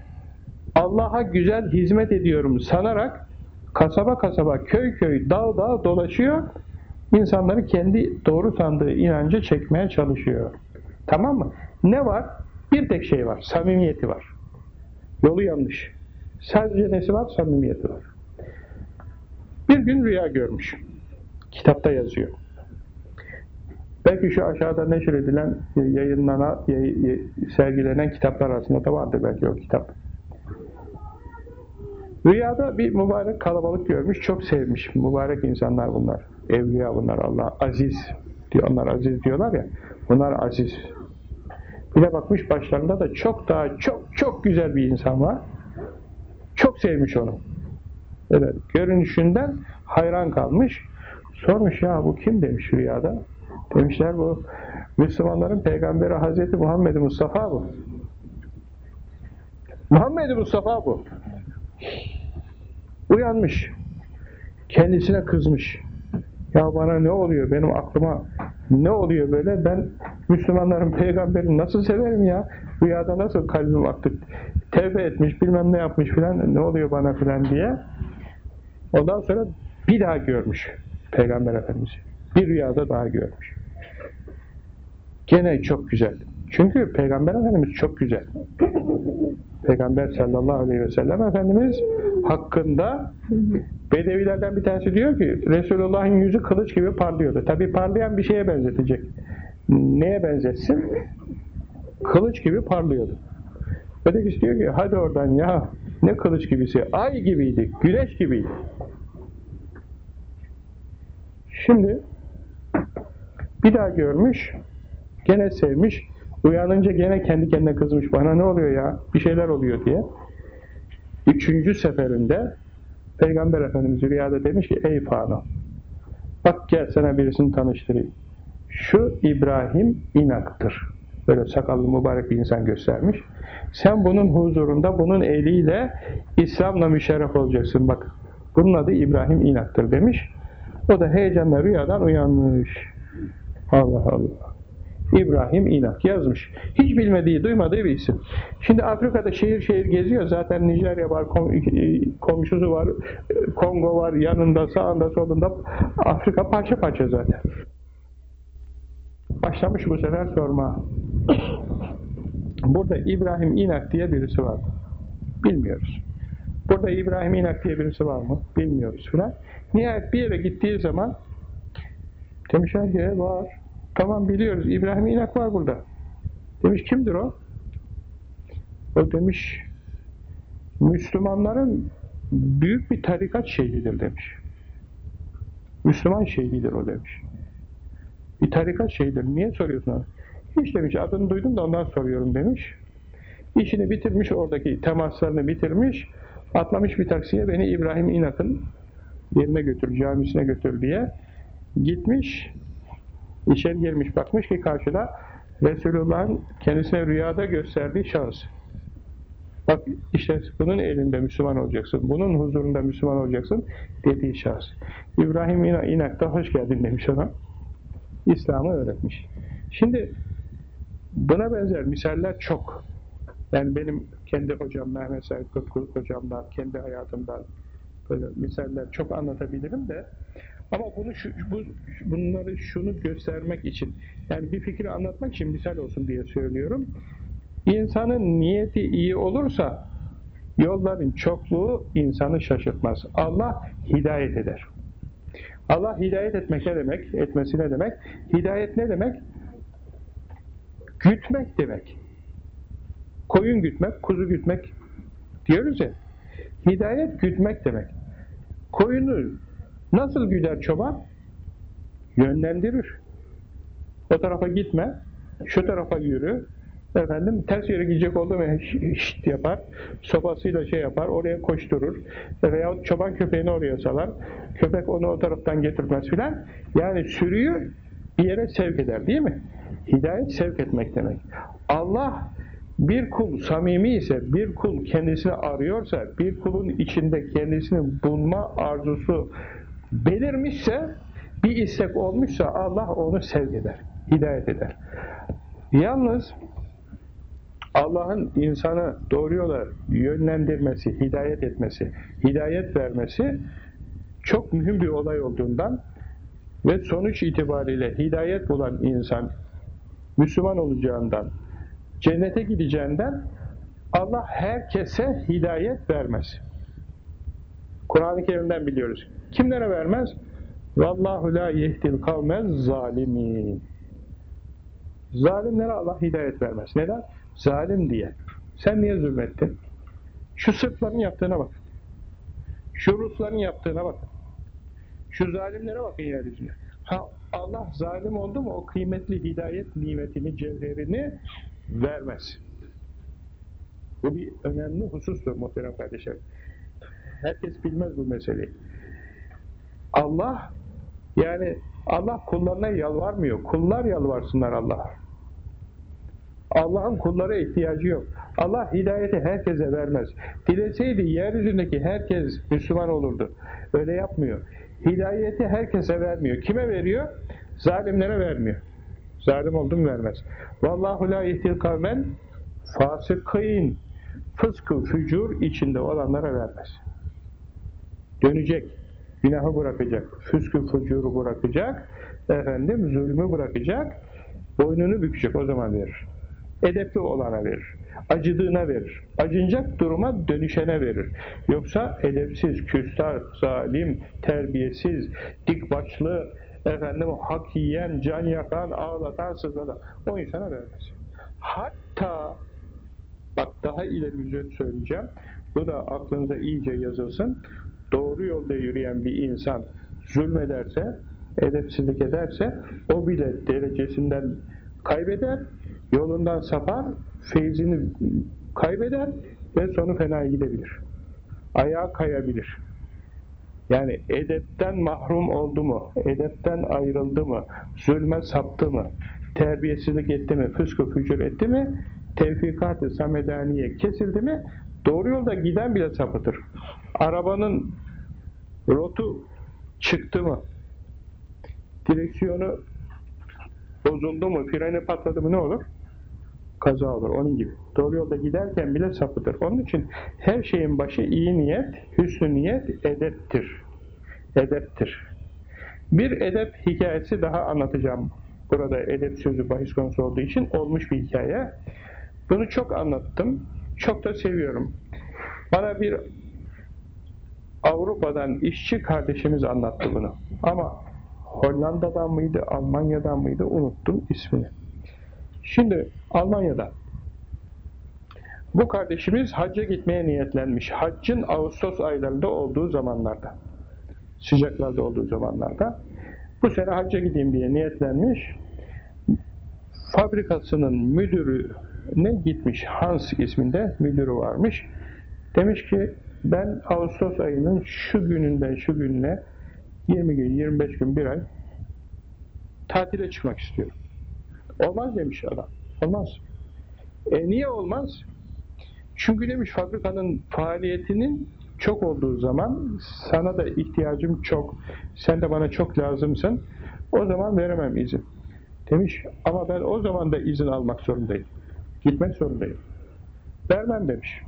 Speaker 1: Allah'a güzel hizmet ediyorum sanarak kasaba kasaba, köy köy, dağ dağ dolaşıyor, insanları kendi doğru sandığı inanca çekmeye çalışıyor. Tamam mı? Ne var? Bir tek şey var, samimiyeti var. Yolu yanlış. Sadece nesi var? Samimiyeti var. Bir gün rüya görmüş. Kitapta yazıyor. Belki şu aşağıda neşr edilen, yayınlanan, sergilenen kitaplar arasında da vardır belki o kitap. Rüyada bir mübarek kalabalık görmüş, çok sevmiş. Mübarek insanlar bunlar. Evliya bunlar, Allah aziz diyor. Onlar aziz diyorlar ya. Bunlar aziz. Bir de bakmış başlarında da çok daha çok çok güzel bir insan var. Çok sevmiş onu. Evet, görünüşünden hayran kalmış. Sormuş ya bu kim demiş rüyada. Demişler bu Müslümanların peygamberi Hazreti Muhammed Mustafa bu. Muhammed Mustafa bu. Uyanmış. Kendisine kızmış. Ya bana ne oluyor? Benim aklıma ne oluyor böyle? Ben Müslümanların peygamberini nasıl severim ya? Rüyada nasıl kalbim aktı? Tevbe etmiş, bilmem ne yapmış filan, ne oluyor bana filan diye. Ondan sonra bir daha görmüş Peygamber Efendimiz. Bir rüyada daha görmüş. Gene çok güzel. Çünkü Peygamber Efendimiz çok güzel. Peygamber sallallahu aleyhi ve sellem Efendimiz hakkında Bedevilerden bir tanesi diyor ki Resulullah'ın yüzü kılıç gibi parlıyordu. Tabi parlayan bir şeye benzetecek. Neye benzetsin? Kılıç gibi parlıyordu. Ötekisi diyor ki hadi oradan ya ne kılıç gibisi ay gibiydi, güneş gibiydi. Şimdi bir daha görmüş gene sevmiş uyanınca gene kendi kendine kızmış bana ne oluyor ya bir şeyler oluyor diye. Üçüncü seferinde Peygamber Efendimiz rüyada demiş ki ey Fano bak gel sana birisini tanıştırayım. Şu İbrahim inaktır. Böyle sakallı mübarek bir insan göstermiş. Sen bunun huzurunda, bunun eliyle İslam'la müşerref olacaksın bak. Bunun adı İbrahim inaktır demiş. O da heyecanla rüyadan uyanmış. Allah Allah. İbrahim İnak yazmış. Hiç bilmediği, duymadığı bir isim. Şimdi Afrika'da şehir şehir geziyor. Zaten Nijerya var, komşusu var, Kongo var, yanında, sağında, solunda. Afrika parça parça zaten. Başlamış bu sefer sorma. Burada İbrahim İnak diye birisi var. Bilmiyoruz. Burada İbrahim İnak diye birisi var mı? Bilmiyoruz filan. Nihayet bir yere gittiği zaman demişler ki var. Tamam biliyoruz. İbrahim İnak var burada. Demiş kimdir o? O demiş Müslümanların büyük bir tarikat şeyhidir demiş. Müslüman şeyhidir o demiş. Bir tarikat şeyhidir. Niye soruyorsun onu? Hiç demiş adını duydum da ondan soruyorum demiş. İşini bitirmiş oradaki temaslarını bitirmiş. Atlamış bir taksiye beni İbrahim İnak'ın yerine götür, camisine götür diye gitmiş. İçeri girmiş bakmış ki karşıda Resulullah'ın kendisine rüyada gösterdiği şahıs. Bak işte bunun elinde Müslüman olacaksın, bunun huzurunda Müslüman olacaksın dediği şahıs. İbrahim İnak da hoş geldin demiş ona. İslam'ı öğretmiş. Şimdi buna benzer misaller çok. Yani benim kendi hocam Mehmet Said hocamdan, kendi hayatımdan böyle misaller çok anlatabilirim de Ama bunu şu, bu, bunları şunu göstermek için, yani bir fikri anlatmak için misal olsun diye söylüyorum. İnsanın niyeti iyi olursa yolların çokluğu insanı şaşırtmaz. Allah hidayet eder. Allah hidayet etmek ne demek? Etmesi ne demek? Hidayet ne demek? Gütmek demek. Koyun gütmek, kuzu gütmek diyoruz ya. Hidayet gütmek demek. Koyunu nasıl güder çoban? Yönlendirir. O tarafa gitme, şu tarafa yürü, efendim ters yere gidecek oldu mu şişt yapar, sopasıyla şey yapar, oraya koşturur veya çoban köpeğini oraya salar, köpek onu o taraftan getirmez filan. Yani sürüyü bir yere sevk eder değil mi? Hidayet sevk etmek demek. Allah bir kul samimi ise, bir kul kendisini arıyorsa, bir kulun içinde kendisini bulma arzusu belirmişse, bir istek olmuşsa Allah onu sevk eder, hidayet eder. Yalnız Allah'ın insanı doğru yola yönlendirmesi, hidayet etmesi, hidayet vermesi çok mühim bir olay olduğundan ve sonuç itibariyle hidayet bulan insan Müslüman olacağından, cennete gideceğinden Allah herkese hidayet vermez. Kur'an-ı Kerim'den biliyoruz. Kimlere vermez? Vallahu la yehdil kavmez zalimin. Zalimlere Allah hidayet vermez. Neden? Zalim diye. Sen niye zulmettin? Şu Sırpların yaptığına bak. Şu Rusların yaptığına bak. Şu zalimlere bakın yeryüzüne. Ha Allah zalim oldu mu o kıymetli hidayet nimetini, cevherini vermez. Bu bir önemli husustur muhterem kardeşler. Herkes bilmez bu meseleyi. Allah yani Allah kullarına yalvarmıyor. Kullar yalvarsınlar Allah'a. Allah'ın kullara ihtiyacı yok. Allah hidayeti herkese vermez. Dileseydi yeryüzündeki herkes Müslüman olurdu. Öyle yapmıyor. Hidayeti herkese vermiyor. Kime veriyor? Zalimlere vermiyor. Zalim oldum vermez. Vallahu la ihtil kavmen fasıkîn fıskı, fücur içinde olanlara vermez. Dönecek. Günahı bırakacak. Füskü, fücuru bırakacak. Efendim zulmü bırakacak. Boynunu bükecek. O zaman verir. Edepli olana verir. Acıdığına verir. Acınacak duruma dönüşene verir. Yoksa edepsiz, küstah, zalim, terbiyesiz, dikbaçlı, efendim hak yiyen, can yakan, ağlatan, sızlatan o insana vermez. Hatta bak daha ileri bir söyleyeceğim. Bu da aklınıza iyice yazılsın. Doğru yolda yürüyen bir insan zulmederse, edepsizlik ederse o bile derecesinden kaybeder, yolundan sapar, feyzini kaybeder ve sonu fena gidebilir. Ayağa kayabilir. Yani edepten mahrum oldu mu, edepten ayrıldı mı, zulme saptı mı, terbiyesizlik etti mi, fıskı fücur etti mi, tevfikat-ı samedaniye kesildi mi, doğru yolda giden bile sapıtır. Arabanın rotu çıktı mı, direksiyonu bozuldu mu, freni patladı mı ne olur? Kaza olur, onun gibi. Doğru yolda giderken bile sapıtır. Onun için her şeyin başı iyi niyet, hüsnü niyet, edeptir. Edeptir. Bir edep hikayesi daha anlatacağım. Burada edep sözü bahis konusu olduğu için olmuş bir hikaye. Bunu çok anlattım. Çok da seviyorum. Bana bir Avrupa'dan işçi kardeşimiz anlattı bunu. Ama Hollanda'dan mıydı, Almanya'dan mıydı unuttum ismini. Şimdi Almanya'da bu kardeşimiz hacca gitmeye niyetlenmiş. Haccın Ağustos aylarında olduğu zamanlarda, sıcaklarda olduğu zamanlarda bu sene hacca gideyim diye niyetlenmiş. Fabrikasının müdürü ne gitmiş, Hans isminde müdürü varmış. Demiş ki ben Ağustos ayının şu gününden şu gününe 20 gün, 25 gün, bir ay tatile çıkmak istiyorum. Olmaz demiş adam. Olmaz. E niye olmaz? Çünkü demiş fabrikanın faaliyetinin çok olduğu zaman sana da ihtiyacım çok, sen de bana çok lazımsın, o zaman veremem izin. Demiş ama ben o zaman da izin almak zorundayım. Gitmek zorundayım. Vermem demiş.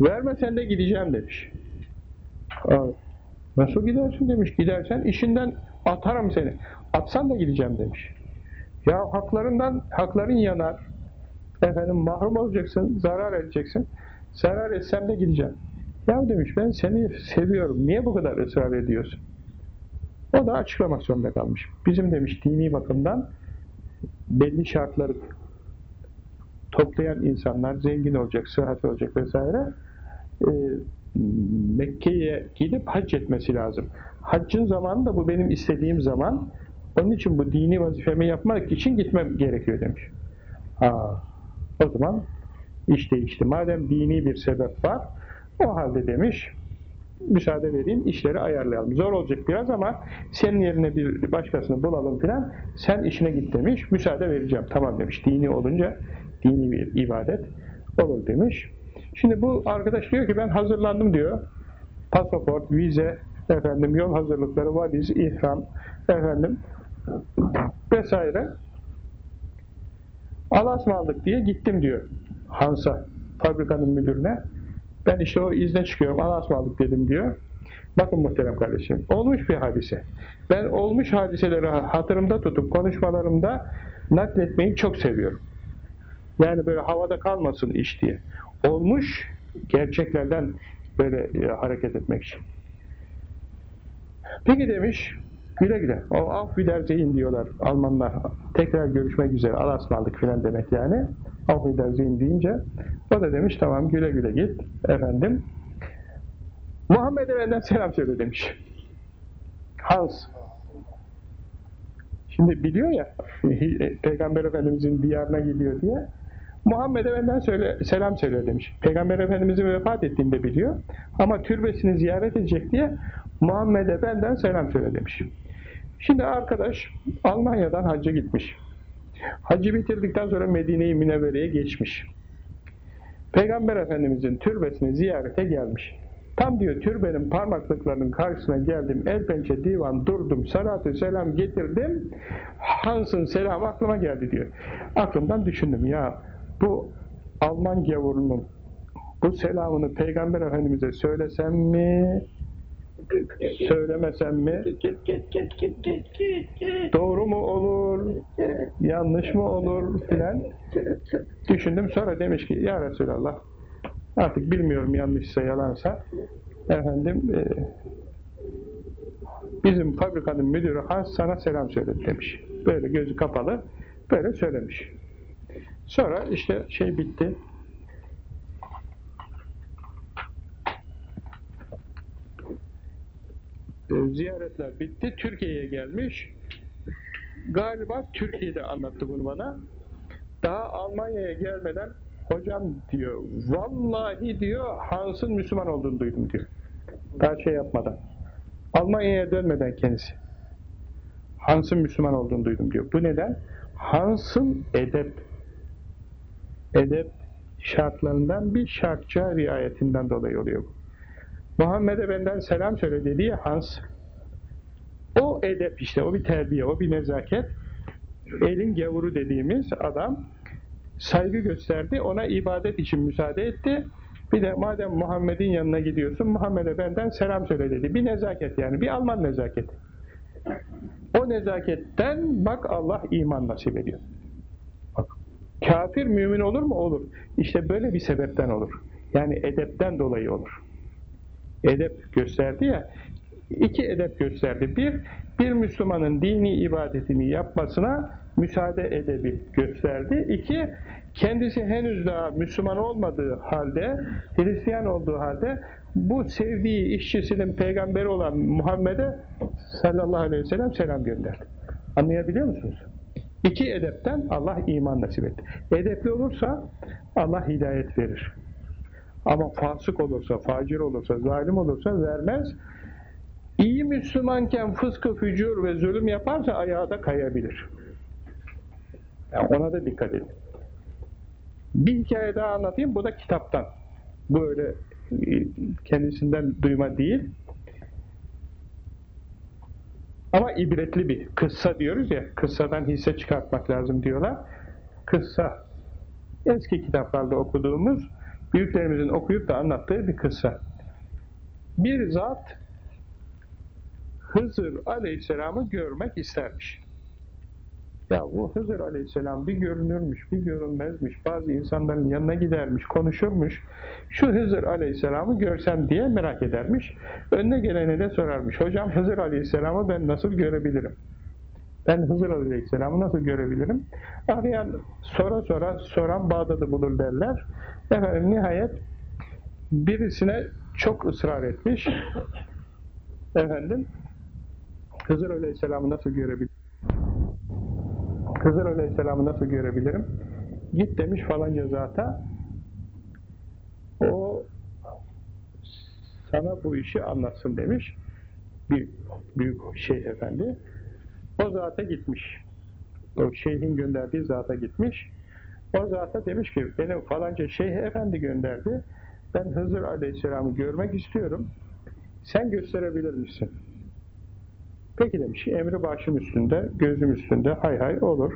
Speaker 1: Vermesen de gideceğim demiş. Nasıl gidersin demiş. Gidersen işinden atarım seni. Atsan da gideceğim demiş. Ya haklarından, hakların yanar. Efendim mahrum olacaksın, zarar edeceksin. Zarar etsem de gideceğim. Ya demiş ben seni seviyorum. Niye bu kadar ısrar ediyorsun? O da açıklamak zorunda kalmış. Bizim demiş dini bakımdan belli şartları toplayan insanlar zengin olacak, sıhhat olacak vesaire e, Mekke'ye gidip hac etmesi lazım. Haccın zamanı da bu benim istediğim zaman. Onun için bu dini vazifemi yapmak için gitmem gerekiyor demiş. Aa, o zaman iş değişti. Madem dini bir sebep var, o halde demiş, müsaade vereyim, işleri ayarlayalım. Zor olacak biraz ama senin yerine bir başkasını bulalım filan, sen işine git demiş, müsaade vereceğim. Tamam demiş, dini olunca dini bir ibadet olur demiş. Şimdi bu arkadaş diyor ki ben hazırlandım diyor. Pasaport, vize, efendim yol hazırlıkları, valiz, ihram, efendim vesaire. Alas mı aldık diye gittim diyor Hans'a, fabrikanın müdürüne. Ben işte o izne çıkıyorum, Alas mı aldık dedim diyor. Bakın muhterem kardeşim, olmuş bir hadise. Ben olmuş hadiseleri hatırımda tutup konuşmalarımda nakletmeyi çok seviyorum. Yani böyle havada kalmasın iş diye. Olmuş gerçeklerden böyle e, hareket etmek için. Peki demiş, güle güle. O auf Wiedersehen diyorlar Almanlar. Tekrar görüşmek üzere, alasmalık filan demek yani. Auf Wiedersehen deyince o da demiş tamam güle güle git efendim. Muhammed'e benden selam söyle demiş. Hans. Şimdi biliyor ya Peygamber Efendimizin diyarına gidiyor diye Muhammed'e benden söyle, selam söyle demiş. Peygamber Efendimiz'i vefat ettiğinde biliyor. Ama türbesini ziyaret edecek diye Muhammed'e benden selam söyle demiş. Şimdi arkadaş Almanya'dan hacca gitmiş. Hacı bitirdikten sonra Medine-i Münevvere'ye geçmiş. Peygamber Efendimiz'in türbesini ziyarete gelmiş. Tam diyor türbenin parmaklıklarının karşısına geldim, el pençe divan durdum, salatü selam getirdim, Hans'ın selamı aklıma geldi diyor. Aklımdan düşündüm ya bu Alman gavurunun bu selamını Peygamber Efendimiz'e söylesem mi söylemesem mi? Doğru mu olur yanlış mı olur filan düşündüm. Sonra demiş ki ya Resulallah artık bilmiyorum yanlışsa yalansa. Efendim e, bizim fabrikanın müdürü Hans sana selam söyledi demiş böyle gözü kapalı böyle söylemiş Sonra işte şey bitti. Ee, ziyaretler bitti. Türkiye'ye gelmiş. Galiba Türkiye'de anlattı bunu bana. Daha Almanya'ya gelmeden hocam diyor, vallahi diyor Hans'ın Müslüman olduğunu duydum diyor. Daha şey yapmadan. Almanya'ya dönmeden kendisi. Hans'ın Müslüman olduğunu duydum diyor. Bu neden? Hans'ın edep edep şartlarından bir şartça riayetinden dolayı oluyor bu. Muhammed'e benden selam söyle dedi ya Hans. O edep işte, o bir terbiye, o bir nezaket. Elin gavuru dediğimiz adam saygı gösterdi, ona ibadet için müsaade etti. Bir de madem Muhammed'in yanına gidiyorsun, Muhammed'e benden selam söyle dedi. Bir nezaket yani, bir Alman nezaketi. O nezaketten bak Allah iman nasip ediyor. Kafir mümin olur mu? Olur. İşte böyle bir sebepten olur. Yani edepten dolayı olur. Edep gösterdi ya, iki edep gösterdi. Bir, bir Müslümanın dini ibadetini yapmasına müsaade edebi gösterdi. İki, kendisi henüz daha Müslüman olmadığı halde, Hristiyan olduğu halde bu sevdiği işçisinin peygamberi olan Muhammed'e sallallahu aleyhi ve sellem selam gönderdi. Anlayabiliyor musunuz? İki edepten Allah iman nasip etti. Edepli olursa Allah hidayet verir. Ama fasık olursa, facir olursa, zalim olursa vermez. İyi Müslümanken fıskı, fücur ve zulüm yaparsa ayağı da kayabilir. Yani ona da dikkat edin. Bir hikaye daha anlatayım, bu da kitaptan. Bu öyle e, kendisinden duyma değil. Ama ibretli bir kıssa diyoruz ya, kıssadan hisse çıkartmak lazım diyorlar. Kıssa, eski kitaplarda okuduğumuz, büyüklerimizin okuyup da anlattığı bir kıssa. Bir zat Hızır aleyhisselamı görmek istermiş. Ya bu Hızır aleyhisselam bir görünürmüş, bir görünmezmiş, bazı insanların yanına gidermiş, konuşurmuş. Şu Hızır aleyhisselamı görsem diye merak edermiş. Önüne gelene de sorarmış. Hocam Hızır aleyhisselamı ben nasıl görebilirim? Ben Hızır aleyhisselamı nasıl görebilirim? Arayan sonra sonra soran Bağdat'ı bulur derler. Efendim nihayet birisine çok ısrar etmiş. Efendim Hızır aleyhisselamı nasıl görebilirim? Hızır Aleyhisselam'ı nasıl görebilirim? Git demiş falanca zata, o sana bu işi anlatsın demiş. Bir büyük şeyh efendi. O zata gitmiş. O şeyhin gönderdiği zata gitmiş. O zata demiş ki, benim falanca şeyh efendi gönderdi. Ben Hızır Aleyhisselam'ı görmek istiyorum. Sen gösterebilir misin? Peki demiş, emri başım üstünde, gözüm üstünde, hay hay olur.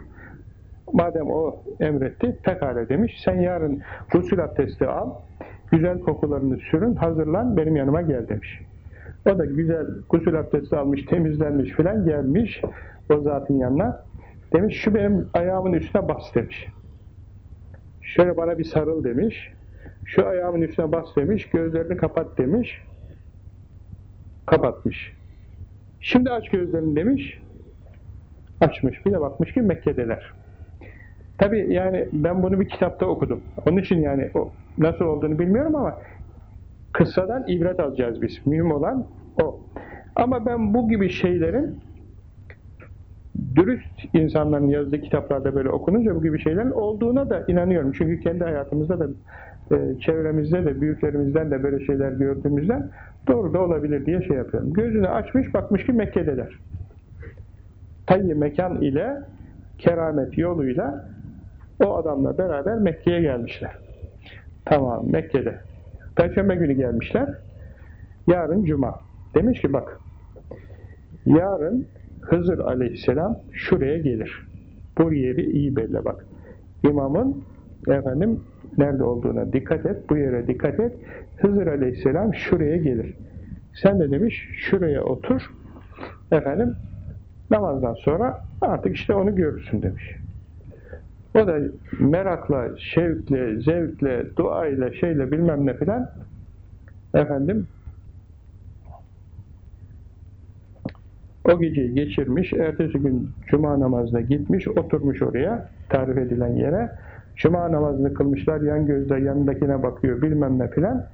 Speaker 1: Madem o emretti, pekala demiş, sen yarın gusül abdesti al, güzel kokularını sürün, hazırlan, benim yanıma gel demiş. O da güzel gusül abdesti almış, temizlenmiş filan gelmiş o zatın yanına. Demiş, şu benim ayağımın üstüne bas demiş. Şöyle bana bir sarıl demiş. Şu ayağımın üstüne bas demiş, gözlerini kapat demiş. Kapatmış. Şimdi aç gözlerini demiş. Açmış. Bir de bakmış ki Mekke'deler. Tabi yani ben bunu bir kitapta okudum. Onun için yani o nasıl olduğunu bilmiyorum ama kıssadan ibret alacağız biz. Mühim olan o. Ama ben bu gibi şeylerin dürüst insanların yazdığı kitaplarda böyle okununca bu gibi şeylerin olduğuna da inanıyorum. Çünkü kendi hayatımızda da e, çevremizde de büyüklerimizden de böyle şeyler gördüğümüzden doğru da olabilir diye şey yapıyorum. Gözünü açmış bakmış ki Mekke'deler. Tayyi mekan ile keramet yoluyla o adamla beraber Mekke'ye gelmişler. Tamam Mekke'de. Perşembe günü gelmişler. Yarın Cuma. Demiş ki bak yarın Hızır aleyhisselam şuraya gelir. Bu yeri iyi belli bak. İmamın efendim nerede olduğuna dikkat et, bu yere dikkat et. Hızır aleyhisselam şuraya gelir. Sen de demiş şuraya otur. Efendim namazdan sonra artık işte onu görürsün demiş. O da merakla, şevkle, zevkle, duayla, şeyle bilmem ne filan efendim o geceyi geçirmiş, ertesi gün cuma namazına gitmiş, oturmuş oraya, tarif edilen yere. Cuma namazını kılmışlar, yan gözle yanındakine bakıyor, bilmem ne filan.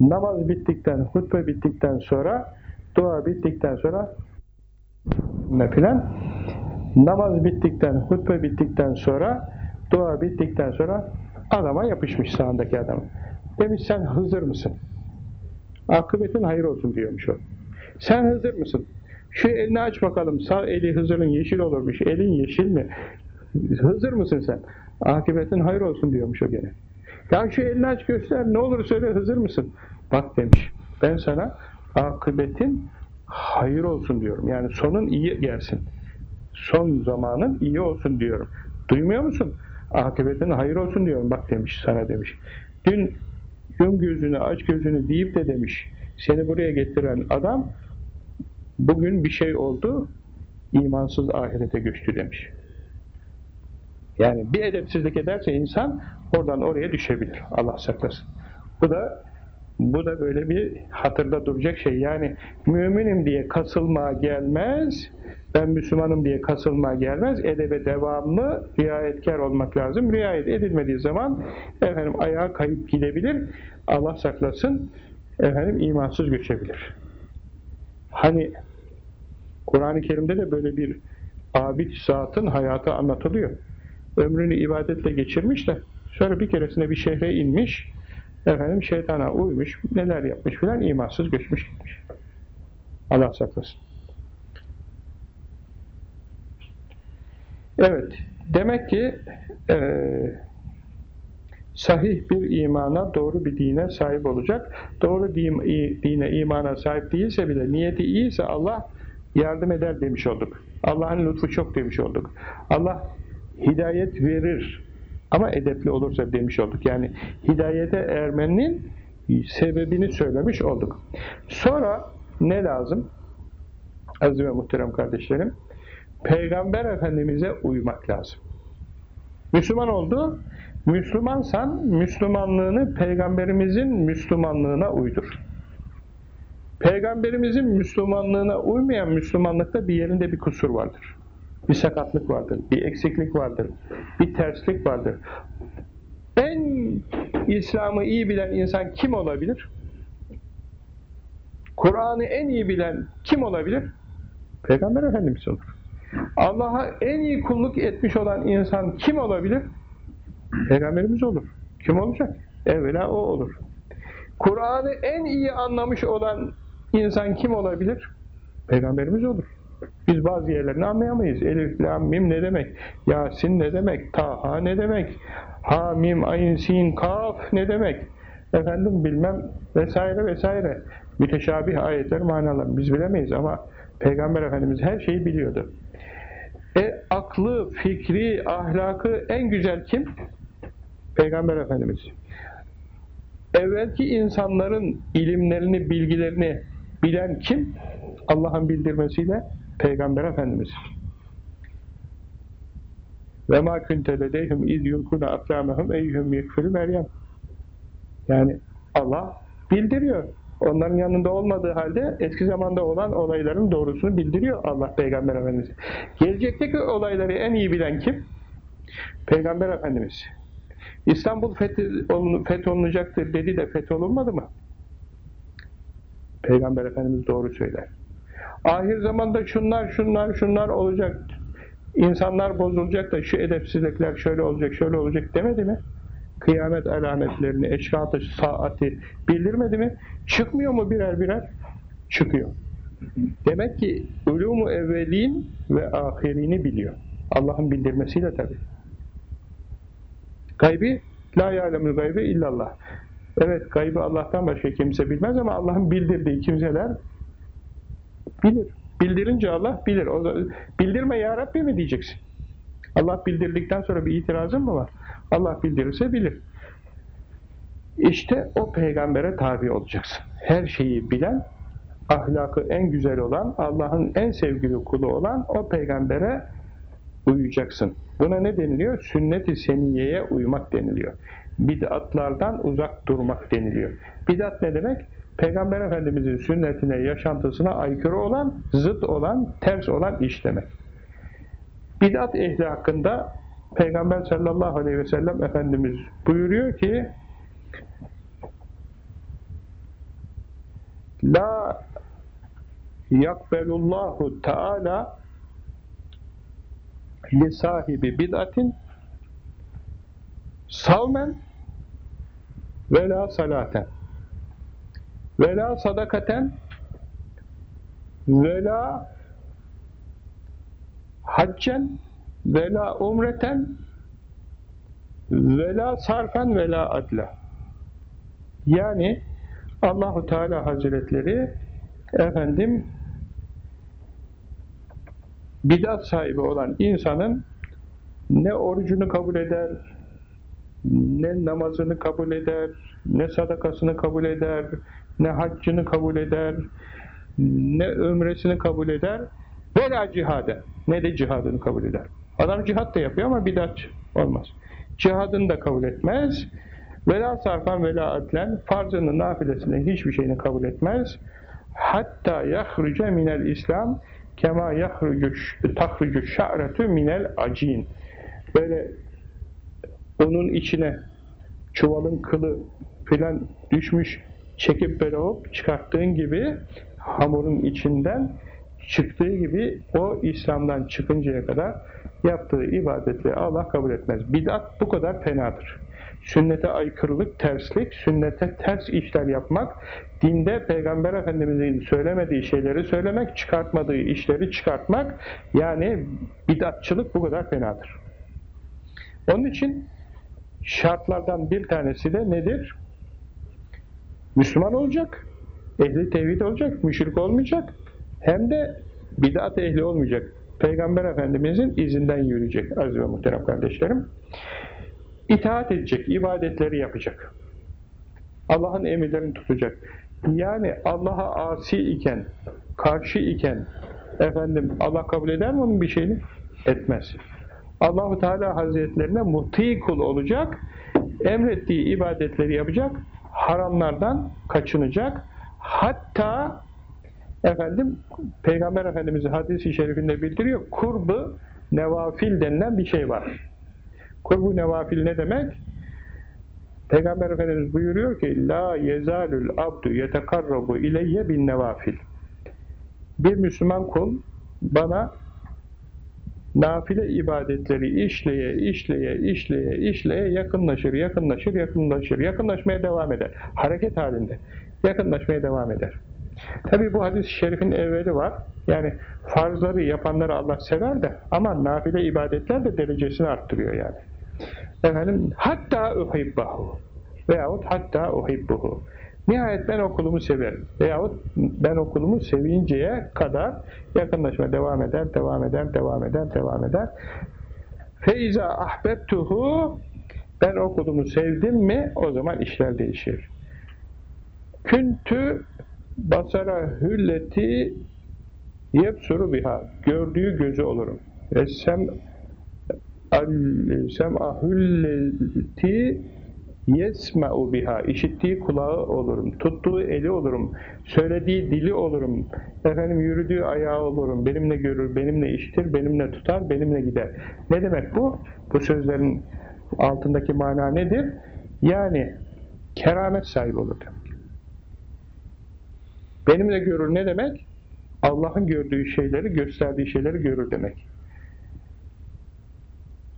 Speaker 1: Namaz bittikten, hutbe bittikten sonra, dua bittikten sonra ne filan namaz bittikten, hutbe bittikten sonra, dua bittikten sonra adama yapışmış sağındaki adam. Demiş sen Hızır mısın? Akıbetin hayır olsun diyormuş o. Sen Hızır mısın? Şu elini aç bakalım. Sağ eli Hızır'ın yeşil olurmuş. Elin yeşil mi? Hızır mısın sen? Akıbetin hayır olsun diyormuş o gene. Ya şu elini aç göster. Ne olur söyle Hızır mısın? Bak demiş. Ben sana akıbetin hayır olsun diyorum. Yani sonun iyi gelsin son zamanın iyi olsun diyorum. Duymuyor musun? Akıbetin hayır olsun diyorum. Bak demiş sana demiş. Dün yum gözünü aç gözünü deyip de demiş. Seni buraya getiren adam bugün bir şey oldu imansız ahirete göçtü demiş. Yani bir edepsizlik ederse insan oradan oraya düşebilir. Allah saklasın. Bu da bu da böyle bir hatırda duracak şey. Yani müminim diye kasılma gelmez, ben Müslümanım diye kasılma gelmez. Edebe devamlı riayetkar olmak lazım. Riayet edilmediği zaman efendim ayağa kayıp gidebilir. Allah saklasın efendim imansız göçebilir. Hani Kur'an-ı Kerim'de de böyle bir abid zatın hayatı anlatılıyor. Ömrünü ibadetle geçirmiş de sonra bir keresinde bir şehre inmiş efendim şeytana uymuş, neler yapmış filan imansız göçmüş gitmiş. Allah saklasın. Evet, demek ki e, sahih bir imana, doğru bir dine sahip olacak. Doğru dine, imana sahip değilse bile, niyeti iyiyse Allah yardım eder demiş olduk. Allah'ın lütfu çok demiş olduk. Allah hidayet verir ama edepli olursa demiş olduk. Yani hidayete ermenin sebebini söylemiş olduk. Sonra ne lazım? Aziz ve muhterem kardeşlerim, Peygamber Efendimiz'e uymak lazım. Müslüman oldu, Müslümansan Müslümanlığını Peygamberimizin Müslümanlığına uydur. Peygamberimizin Müslümanlığına uymayan Müslümanlıkta bir yerinde bir kusur vardır. Bir sakatlık vardır, bir eksiklik vardır, bir terslik vardır. En İslam'ı iyi bilen insan kim olabilir? Kur'an'ı en iyi bilen kim olabilir? Peygamber Efendimiz olur. Allah'a en iyi kulluk etmiş olan insan kim olabilir? Peygamberimiz olur. Kim olacak? Evvela o olur. Kur'an'ı en iyi anlamış olan insan kim olabilir? Peygamberimiz olur. Biz bazı yerlerini anlayamayız. Elif, lam, mim ne demek? Yasin ne demek? Taha ne demek? Ha, mim, ayin, sin, kaf ne demek? Efendim bilmem vesaire vesaire. Müteşabih ayetler manalar. Biz bilemeyiz ama Peygamber Efendimiz her şeyi biliyordu. E aklı, fikri, ahlakı en güzel kim? Peygamber Efendimiz. Evvelki insanların ilimlerini, bilgilerini bilen kim? Allah'ın bildirmesiyle Peygamber Efendimiz. Ve ma kunte ledeyhum iz yulkuna aklamehum eyyuhum yekfuru Meryem. Yani Allah bildiriyor. Onların yanında olmadığı halde eski zamanda olan olayların doğrusunu bildiriyor Allah Peygamber Efendimiz. Gelecekteki olayları en iyi bilen kim? Peygamber Efendimiz. İstanbul fetholunacaktır dedi de fetholunmadı mı? Peygamber Efendimiz doğru söyler. Ahir zamanda şunlar şunlar şunlar olacak. İnsanlar bozulacak da şu edepsizlikler şöyle olacak şöyle olacak demedi mi? Kıyamet alametlerini, eşratı, saati bildirmedi mi? Çıkmıyor mu birer birer? Çıkıyor. Demek ki ulûmu evvelin ve ahirini biliyor. Allah'ın bildirmesiyle tabi. Gaybi, la yâlemül gaybe illallah. Evet, gaybı Allah'tan başka kimse bilmez ama Allah'ın bildirdiği kimseler bilir. Bildirince Allah bilir. O da, bildirme ya Rabbi mi diyeceksin? Allah bildirdikten sonra bir itirazın mı var? Allah bildirirse bilir. İşte o peygambere tabi olacaksın. Her şeyi bilen, ahlakı en güzel olan, Allah'ın en sevgili kulu olan o peygambere uyacaksın. Buna ne deniliyor? Sünnet-i seniyeye uymak deniliyor. Bid'atlardan uzak durmak deniliyor. Bid'at ne demek? Peygamber Efendimizin sünnetine, yaşantısına aykırı olan, zıt olan, ters olan iş demek. Bid'at ehli hakkında Peygamber sallallahu aleyhi ve sellem Efendimiz buyuruyor ki La yakbelullahu teala li sahibi bid'atin savmen ve la salaten. Ve la sadakaten ve la haccen ve la umreten ve la sarfen ve la adla. Yani Allahu Teala Hazretleri efendim bidat sahibi olan insanın ne orucunu kabul eder, ne namazını kabul eder, ne sadakasını kabul eder, ne haccını kabul eder, ne ömresini kabul eder, vela cihade, ne de cihadını kabul eder. Adam cihat da yapıyor ama bidat olmaz. Cihadını da kabul etmez, vela sarfan vela adlen, farzını, nafilesini, hiçbir şeyini kabul etmez. Hatta yahruce minel İslam, kema yahrucu tahrucu şa'retu minel acin. Böyle onun içine çuvalın kılı filan düşmüş çekip böyle hop çıkarttığın gibi hamurun içinden çıktığı gibi o İslam'dan çıkıncaya kadar yaptığı ibadetleri Allah kabul etmez. Bid'at bu kadar fenadır. Sünnete aykırılık, terslik, sünnete ters işler yapmak, dinde Peygamber Efendimiz'in söylemediği şeyleri söylemek, çıkartmadığı işleri çıkartmak, yani bid'atçılık bu kadar fenadır. Onun için şartlardan bir tanesi de nedir? Müslüman olacak, ehli tevhid olacak, müşrik olmayacak, hem de bid'at ehli olmayacak. Peygamber Efendimiz'in izinden yürüyecek aziz ve muhterem kardeşlerim. İtaat edecek, ibadetleri yapacak. Allah'ın emirlerini tutacak. Yani Allah'a asi iken, karşı iken, Efendim Allah kabul eder mi onun bir şeyini? Etmez. Allahu Teala Hazretlerine muhti kul olacak, emrettiği ibadetleri yapacak, haramlardan kaçınacak. Hatta efendim Peygamber Efendimiz hadisi şerifinde bildiriyor. Kurbu nevafil denilen bir şey var. Kurbu nevafil ne demek? Peygamber Efendimiz buyuruyor ki La yezalül abdu yetekarrabu ileyye bin nevafil Bir Müslüman kul bana nafile ibadetleri işleye, işleye, işleye, işleye yakınlaşır, yakınlaşır, yakınlaşır, yakınlaşmaya devam eder. Hareket halinde yakınlaşmaya devam eder. Tabi bu hadis-i şerifin evveli var. Yani farzları yapanları Allah sever de ama nafile ibadetler de derecesini arttırıyor yani. Efendim hatta uhibbahu veyahut hatta uhibbuhu. Nihayet ben okulumu severim. Veyahut ben okulumu sevinceye kadar yakınlaşma devam eder, devam eder, devam eder, devam eder. Feiza ahbettuhu ben okulumu sevdim mi o zaman işler değişir. Küntü basara hülleti yepsuru biha gördüğü gözü olurum. Essem sem'ahülleti yesme'u biha işittiği kulağı olurum, tuttuğu eli olurum, söylediği dili olurum, efendim yürüdüğü ayağı olurum, benimle görür, benimle işitir, benimle tutar, benimle gider. Ne demek bu? Bu sözlerin altındaki mana nedir? Yani keramet sahibi olur demek. Benimle görür ne demek? Allah'ın gördüğü şeyleri, gösterdiği şeyleri görür demek.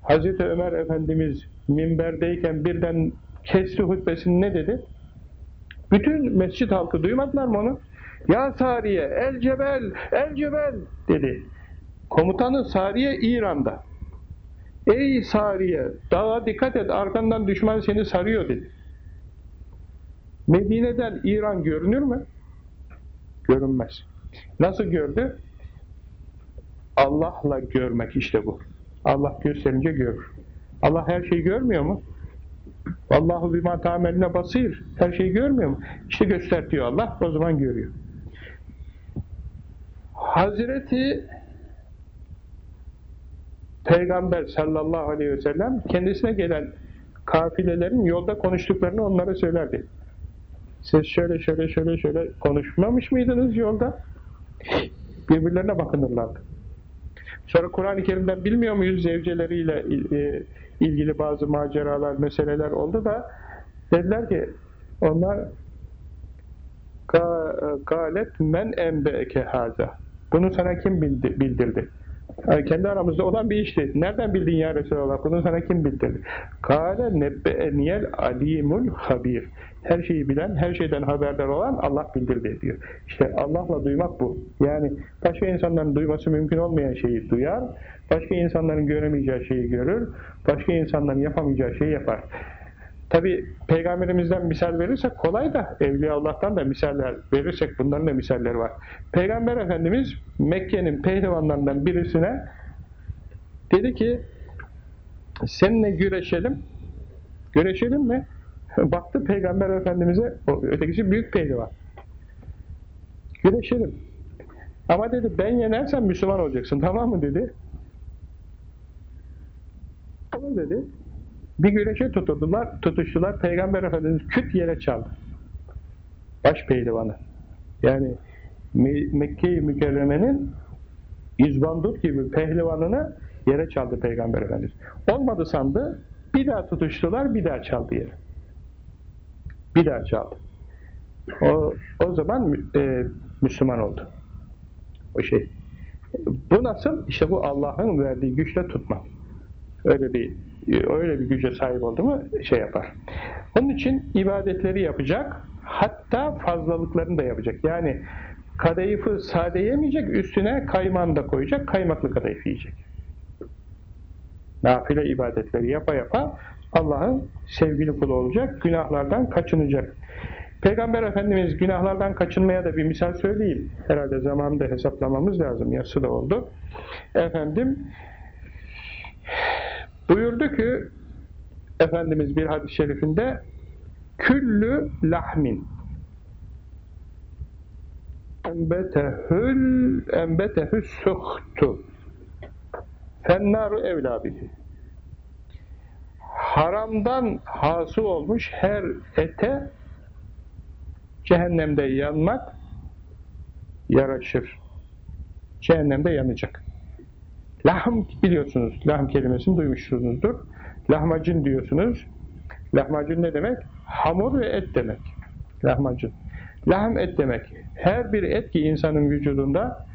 Speaker 1: Hazreti Ömer Efendimiz minberdeyken birden kesti hutbesini ne dedi? Bütün mescit halkı duymadılar mı onu? Ya Sariye, El Cebel, El Cebel dedi. Komutanı Sariye İran'da. Ey Sariye, dağa dikkat et, arkandan düşman seni sarıyor dedi. Medine'den İran görünür mü? Görünmez. Nasıl gördü? Allah'la görmek işte bu. Allah gösterince görür. Allah her şeyi görmüyor mu? Allahu bima tameline basir. Her şeyi görmüyor mu? İşte göstertiyor Allah, o zaman görüyor. Hazreti Peygamber sallallahu aleyhi ve sellem kendisine gelen kafilelerin yolda konuştuklarını onlara söylerdi. Siz şöyle şöyle şöyle şöyle konuşmamış mıydınız yolda? Birbirlerine bakınırlardı. Sonra Kur'an-ı Kerim'den bilmiyor muyuz zevceleriyle e, ilgili bazı maceralar, meseleler oldu da dediler ki onlar galet men enbeeke haza. Bunu sana kim bildirdi? Yani kendi aramızda olan bir işti. Nereden bildin ya Resulallah? Bunu sana kim bildirdi? Kâle nebbe'eniyel alimul habir. Her şeyi bilen, her şeyden haberdar olan Allah bildirdi diyor. İşte Allah'la duymak bu. Yani başka insanların duyması mümkün olmayan şeyi duyar, başka insanların göremeyeceği şeyi görür, başka insanların yapamayacağı şeyi yapar. Tabi peygamberimizden misal verirsek kolay da Evliya Allah'tan da misaller verirsek bunların da misalleri var. Peygamber Efendimiz Mekke'nin pehlivanlarından birisine dedi ki seninle güreşelim güreşelim mi? [LAUGHS] Baktı Peygamber Efendimiz'e o ötekisi büyük pehlivan. Güreşelim. Ama dedi ben yenersem Müslüman olacaksın [LAUGHS] tamam mı dedi. Tamam dedi. Bir güreşe tutuldular, tutuştular. Peygamber Efendimiz küt yere çaldı. Baş pehlivanı. Yani Mekke-i Mükerreme'nin İzbandut gibi pehlivanını yere çaldı Peygamber Efendimiz. Olmadı sandı, bir daha tutuştular, bir daha çaldı yere. Bir daha çaldı. O, o zaman e, Müslüman oldu. O şey. Bu nasıl? İşte bu Allah'ın verdiği güçle tutmak. Öyle bir öyle bir güce sahip oldu mu şey yapar. Onun için ibadetleri yapacak, hatta fazlalıklarını da yapacak. Yani kadayıfı sade yemeyecek, üstüne kayman da koyacak, kaymaklı kadayıf yiyecek. Nafile ibadetleri yapa yapa Allah'ın sevgili kulu olacak, günahlardan kaçınacak. Peygamber Efendimiz günahlardan kaçınmaya da bir misal söyleyeyim. Herhalde zamanında hesaplamamız lazım, yası da oldu. Efendim, Buyurdu ki Efendimiz bir hadis-i şerifinde küllü lahmin embetehül embetehü suhtu fennaru evlabihi haramdan hasıl olmuş her ete cehennemde yanmak yaraşır. Cehennemde yanacak. Lahm biliyorsunuz, lahm kelimesini duymuşsunuzdur. Lahmacun diyorsunuz. Lahmacun ne demek? Hamur ve et demek. Lahmacun. Lahm et demek. Her bir et ki insanın vücudunda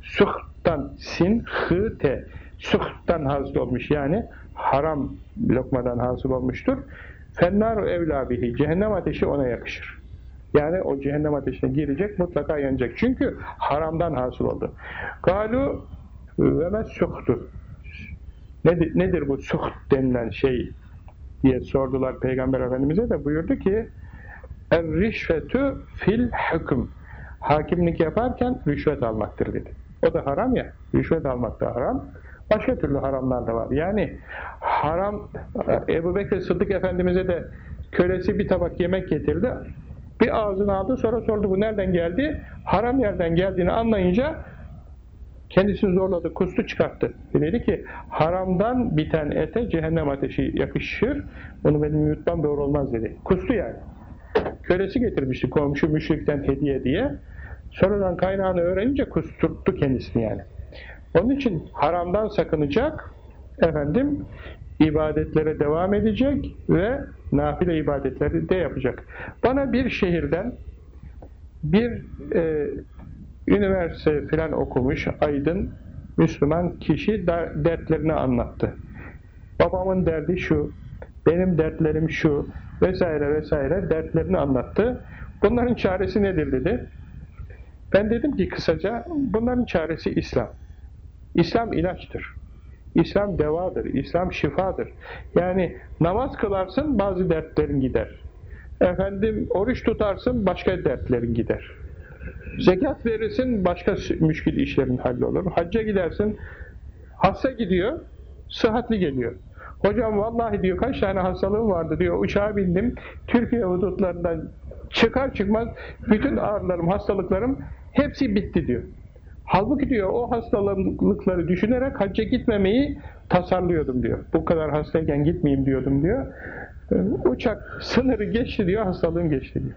Speaker 1: suhtan, sin, hı, te, suhtan hasıl olmuş. Yani haram lokmadan hasıl olmuştur. Fennar evlabihi, cehennem ateşi ona yakışır. Yani o cehennem ateşine girecek, mutlaka yanacak. Çünkü haramdan hasıl oldu. Galu ve suhtu. Nedir, nedir bu suht denilen şey diye sordular Peygamber Efendimiz'e de buyurdu ki Er-rişfetü fil hüküm. Hakimlik yaparken rüşvet almaktır dedi. O da haram ya. Rüşvet almak da haram. Başka türlü haramlar da var. Yani haram Ebu Bekir Sıddık Efendimiz'e de kölesi bir tabak yemek getirdi. Bir ağzını aldı sonra sordu bu nereden geldi? Haram yerden geldiğini anlayınca kendisini zorladı, kustu çıkarttı. Dedi ki haramdan biten ete cehennem ateşi yakışır. Bunu benim yutmam doğru olmaz dedi. Kustu yani. Kölesi getirmişti komşu müşrikten hediye diye. Sonradan kaynağını öğrenince kusturttu kendisini yani. Onun için haramdan sakınacak, efendim ibadetlere devam edecek ve nafile ibadetleri de yapacak. Bana bir şehirden bir e, üniversite filan okumuş aydın Müslüman kişi dertlerini anlattı. Babamın derdi şu, benim dertlerim şu vesaire vesaire dertlerini anlattı. Bunların çaresi nedir dedi. Ben dedim ki kısaca bunların çaresi İslam. İslam ilaçtır. İslam devadır, İslam şifadır. Yani namaz kılarsın bazı dertlerin gider. Efendim oruç tutarsın başka dertlerin gider. Zekat verirsin başka müşkil işlerin hallolur. Hacca gidersin hasta gidiyor, sıhhatli geliyor. Hocam vallahi diyor kaç tane hastalığım vardı diyor uçağa bindim Türkiye hudutlarından çıkar çıkmaz bütün ağrılarım hastalıklarım hepsi bitti diyor. Halbuki diyor o hastalıkları düşünerek hacca gitmemeyi tasarlıyordum diyor. Bu kadar hastayken gitmeyeyim diyordum diyor. Ee, uçak sınırı geçti diyor, hastalığım geçti diyor.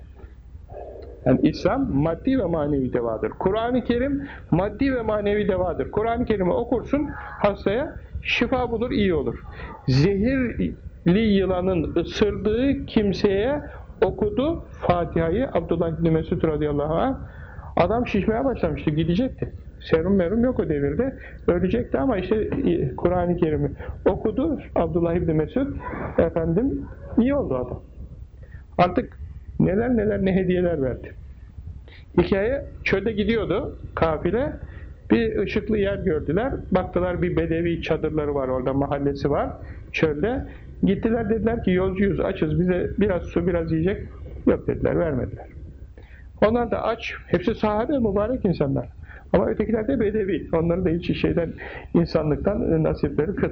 Speaker 1: Yani İslam maddi ve manevi devadır. Kur'an-ı Kerim maddi ve manevi devadır. Kur'an-ı Kerim'i okursun hastaya şifa bulur, iyi olur. Zehirli yılanın ısırdığı kimseye okudu Fatiha'yı Abdullah bin Mesud radıyallahu anh Adam şişmeye başlamıştı, gidecekti. Serum merum yok o devirde. Ölecekti ama işte e, Kur'an-ı Kerim'i okudu Abdullah İbni Mesud. Efendim iyi oldu adam. Artık neler neler ne hediyeler verdi. Hikaye çölde gidiyordu kafile. Bir ışıklı yer gördüler. Baktılar bir bedevi çadırları var orada mahallesi var çölde. Gittiler dediler ki yolcuyuz açız bize biraz su biraz yiyecek. Yok dediler vermediler. Onlar da aç. Hepsi sahabe mübarek insanlar. Ama ötekiler de bedevi. Onların da hiç şeyden, insanlıktan nasipleri kıt.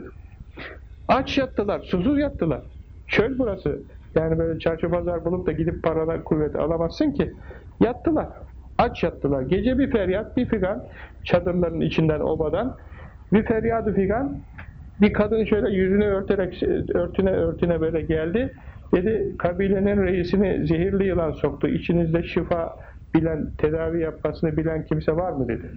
Speaker 1: Aç yattılar, susuz yattılar. Çöl burası. Yani böyle çarşı pazar bulup da gidip paralar kuvvet alamazsın ki. Yattılar. Aç yattılar. Gece bir feryat, bir figan çadırların içinden, obadan bir feryadı figan bir kadın şöyle yüzünü örterek örtüne örtüne böyle geldi. Dedi kabilenin reisini zehirli yılan soktu. İçinizde şifa bilen, tedavi yapmasını bilen kimse var mı dedi.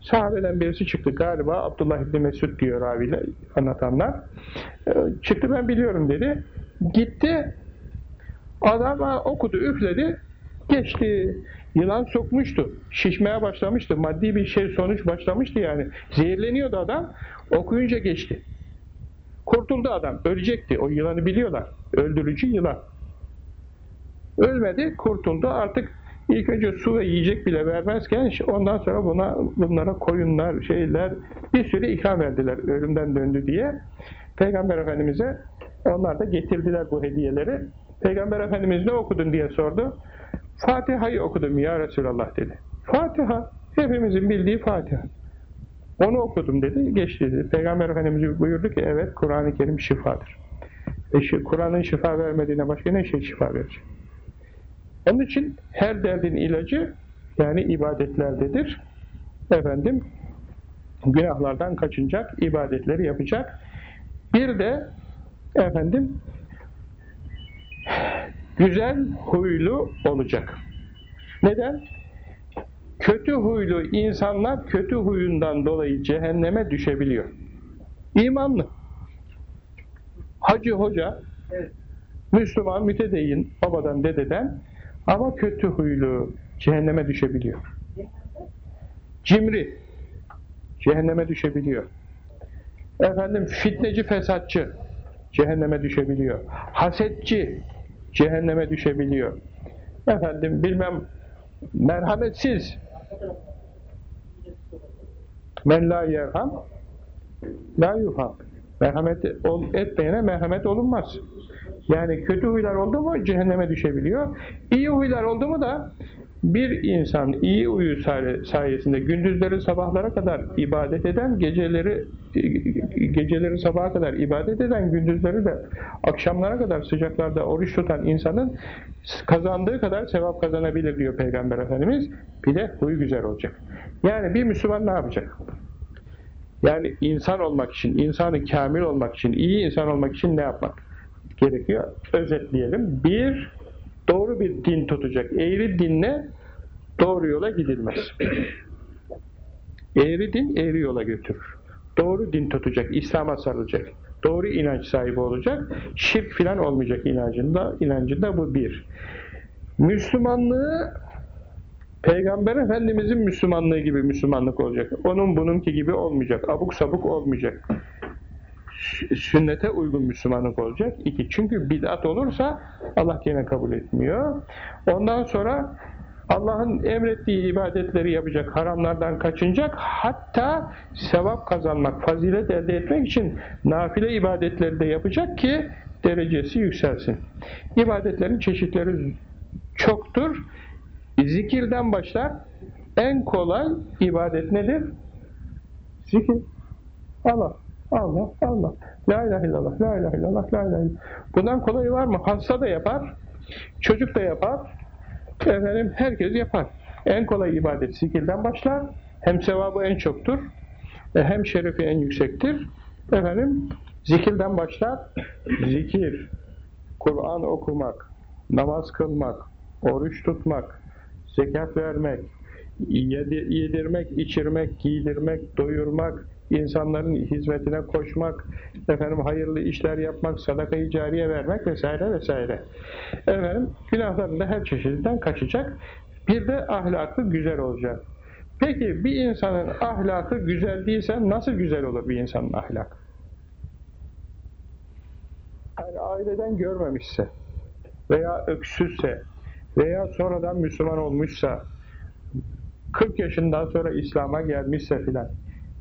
Speaker 1: Sahabeden birisi çıktı galiba Abdullah İbni Mesud diyor raviyle anlatanlar. Ee, çıktı ben biliyorum dedi. Gitti adama okudu üfledi geçti. Yılan sokmuştu. Şişmeye başlamıştı. Maddi bir şey sonuç başlamıştı yani. Zehirleniyordu adam. Okuyunca geçti. Kurtuldu adam. Ölecekti. O yılanı biliyorlar. Öldürücü yılan. Ölmedi, kurtuldu. Artık ilk önce su ve yiyecek bile vermezken ondan sonra buna bunlara koyunlar, şeyler bir sürü ikram verdiler ölümden döndü diye. Peygamber Efendimiz'e onlar da getirdiler bu hediyeleri. Peygamber Efendimiz ne okudun diye sordu. Fatiha'yı okudum ya Resulallah dedi. Fatiha, hepimizin bildiği Fatiha. Onu okudum dedi, geçti dedi. Peygamber Efendimiz buyurdu ki evet Kur'an-ı Kerim şifadır. E, Kur'an'ın şifa vermediğine başka ne şey şifa verecek? Onun için her derdin ilacı Yani ibadetlerdedir. Efendim, günahlardan kaçınacak, ibadetleri yapacak. Bir de efendim güzel huylu olacak. Neden? Kötü huylu insanlar kötü huyundan dolayı cehenneme düşebiliyor. İmanlı. Hacı hoca, Müslüman, mütedeyyin, babadan, dededen ama kötü huylu cehenneme düşebiliyor. Cimri cehenneme düşebiliyor. Efendim fitneci, fesatçı cehenneme düşebiliyor. Hasetçi cehenneme düşebiliyor. Efendim bilmem merhametsiz men la yerham la yuham merhamet etmeyene merhamet olunmaz. Yani kötü huylar oldu mu cehenneme düşebiliyor. İyi huylar oldu mu da bir insan iyi uyu sayesinde gündüzleri sabahlara kadar ibadet eden, geceleri geceleri sabaha kadar ibadet eden, gündüzleri de akşamlara kadar sıcaklarda oruç tutan insanın kazandığı kadar sevap kazanabilir diyor Peygamber Efendimiz. Bir de huy güzel olacak. Yani bir Müslüman ne yapacak? Yani insan olmak için, insanı kamil olmak için, iyi insan olmak için ne yapmak gerekiyor? Özetleyelim. Bir, doğru bir din tutacak. Eğri dinle doğru yola gidilmez. Eğri din eğri yola götürür. Doğru din tutacak, İslam'a sarılacak. Doğru inanç sahibi olacak. Şirk filan olmayacak inancında. inancında bu bir. Müslümanlığı Peygamber Efendimizin Müslümanlığı gibi Müslümanlık olacak. Onun bununki gibi olmayacak. Abuk sabuk olmayacak. Sünnete uygun Müslümanlık olacak. İki. Çünkü bid'at olursa Allah gene kabul etmiyor. Ondan sonra Allah'ın emrettiği ibadetleri yapacak, haramlardan kaçınacak, hatta sevap kazanmak, fazilet elde etmek için nafile ibadetleri de yapacak ki derecesi yükselsin. İbadetlerin çeşitleri çoktur. Zikirden başlar. En kolay ibadet nedir? Zikir. Allah, Allah, Allah. La ilahe illallah, la ilahe illallah, la ilahe illallah. Bundan kolay var mı? Hasta da yapar, çocuk da yapar, efendim herkes yapar. En kolay ibadet zikirden başlar. Hem sevabı en çoktur, e, hem şerefi en yüksektir. Efendim zikirden başlar. Zikir, Kur'an okumak, namaz kılmak, oruç tutmak, zekat vermek, yedirmek, içirmek, giydirmek, doyurmak, insanların hizmetine koşmak, efendim hayırlı işler yapmak, sadakayı cariye vermek vesaire vesaire. Efendim günahların da her çeşidinden kaçacak. Bir de ahlakı güzel olacak. Peki bir insanın ahlakı güzel değilse nasıl güzel olur bir insanın ahlakı? Yani aileden görmemişse veya öksüzse veya sonradan Müslüman olmuşsa 40 yaşından sonra İslam'a gelmişse filan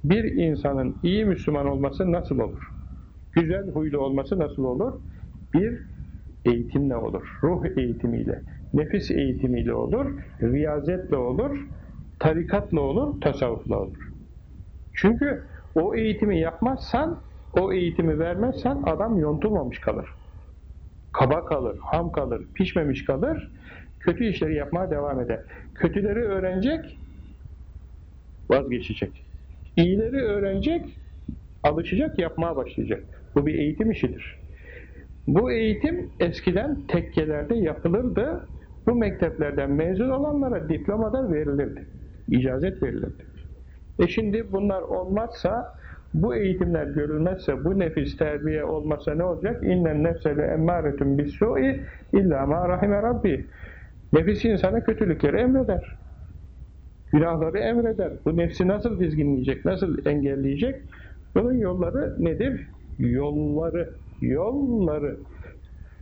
Speaker 1: bir insanın iyi Müslüman olması nasıl olur? Güzel huylu olması nasıl olur? Bir, eğitimle olur. Ruh eğitimiyle, nefis eğitimiyle olur, riyazetle olur, tarikatla olur, tasavvufla olur. Çünkü o eğitimi yapmazsan, o eğitimi vermezsen adam yontulmamış kalır. Kaba kalır, ham kalır, pişmemiş kalır, kötü işleri yapmaya devam eder. Kötüleri öğrenecek, vazgeçecek. İyileri öğrenecek, alışacak, yapmaya başlayacak. Bu bir eğitim işidir. Bu eğitim eskiden tekkelerde yapılırdı. Bu mekteplerden mezun olanlara diplomada verilirdi. İcazet verilirdi. E şimdi bunlar olmazsa, bu eğitimler görülmezse, bu nefis terbiye olmasa ne olacak? İnnen nefsele emmâretun bis-su'i illâ mâ rahime rabbi. Nefis insana kötülükleri emreder. Günahları emreder. Bu nefsi nasıl dizginleyecek, nasıl engelleyecek? Bunun yolları nedir? Yolları, yolları.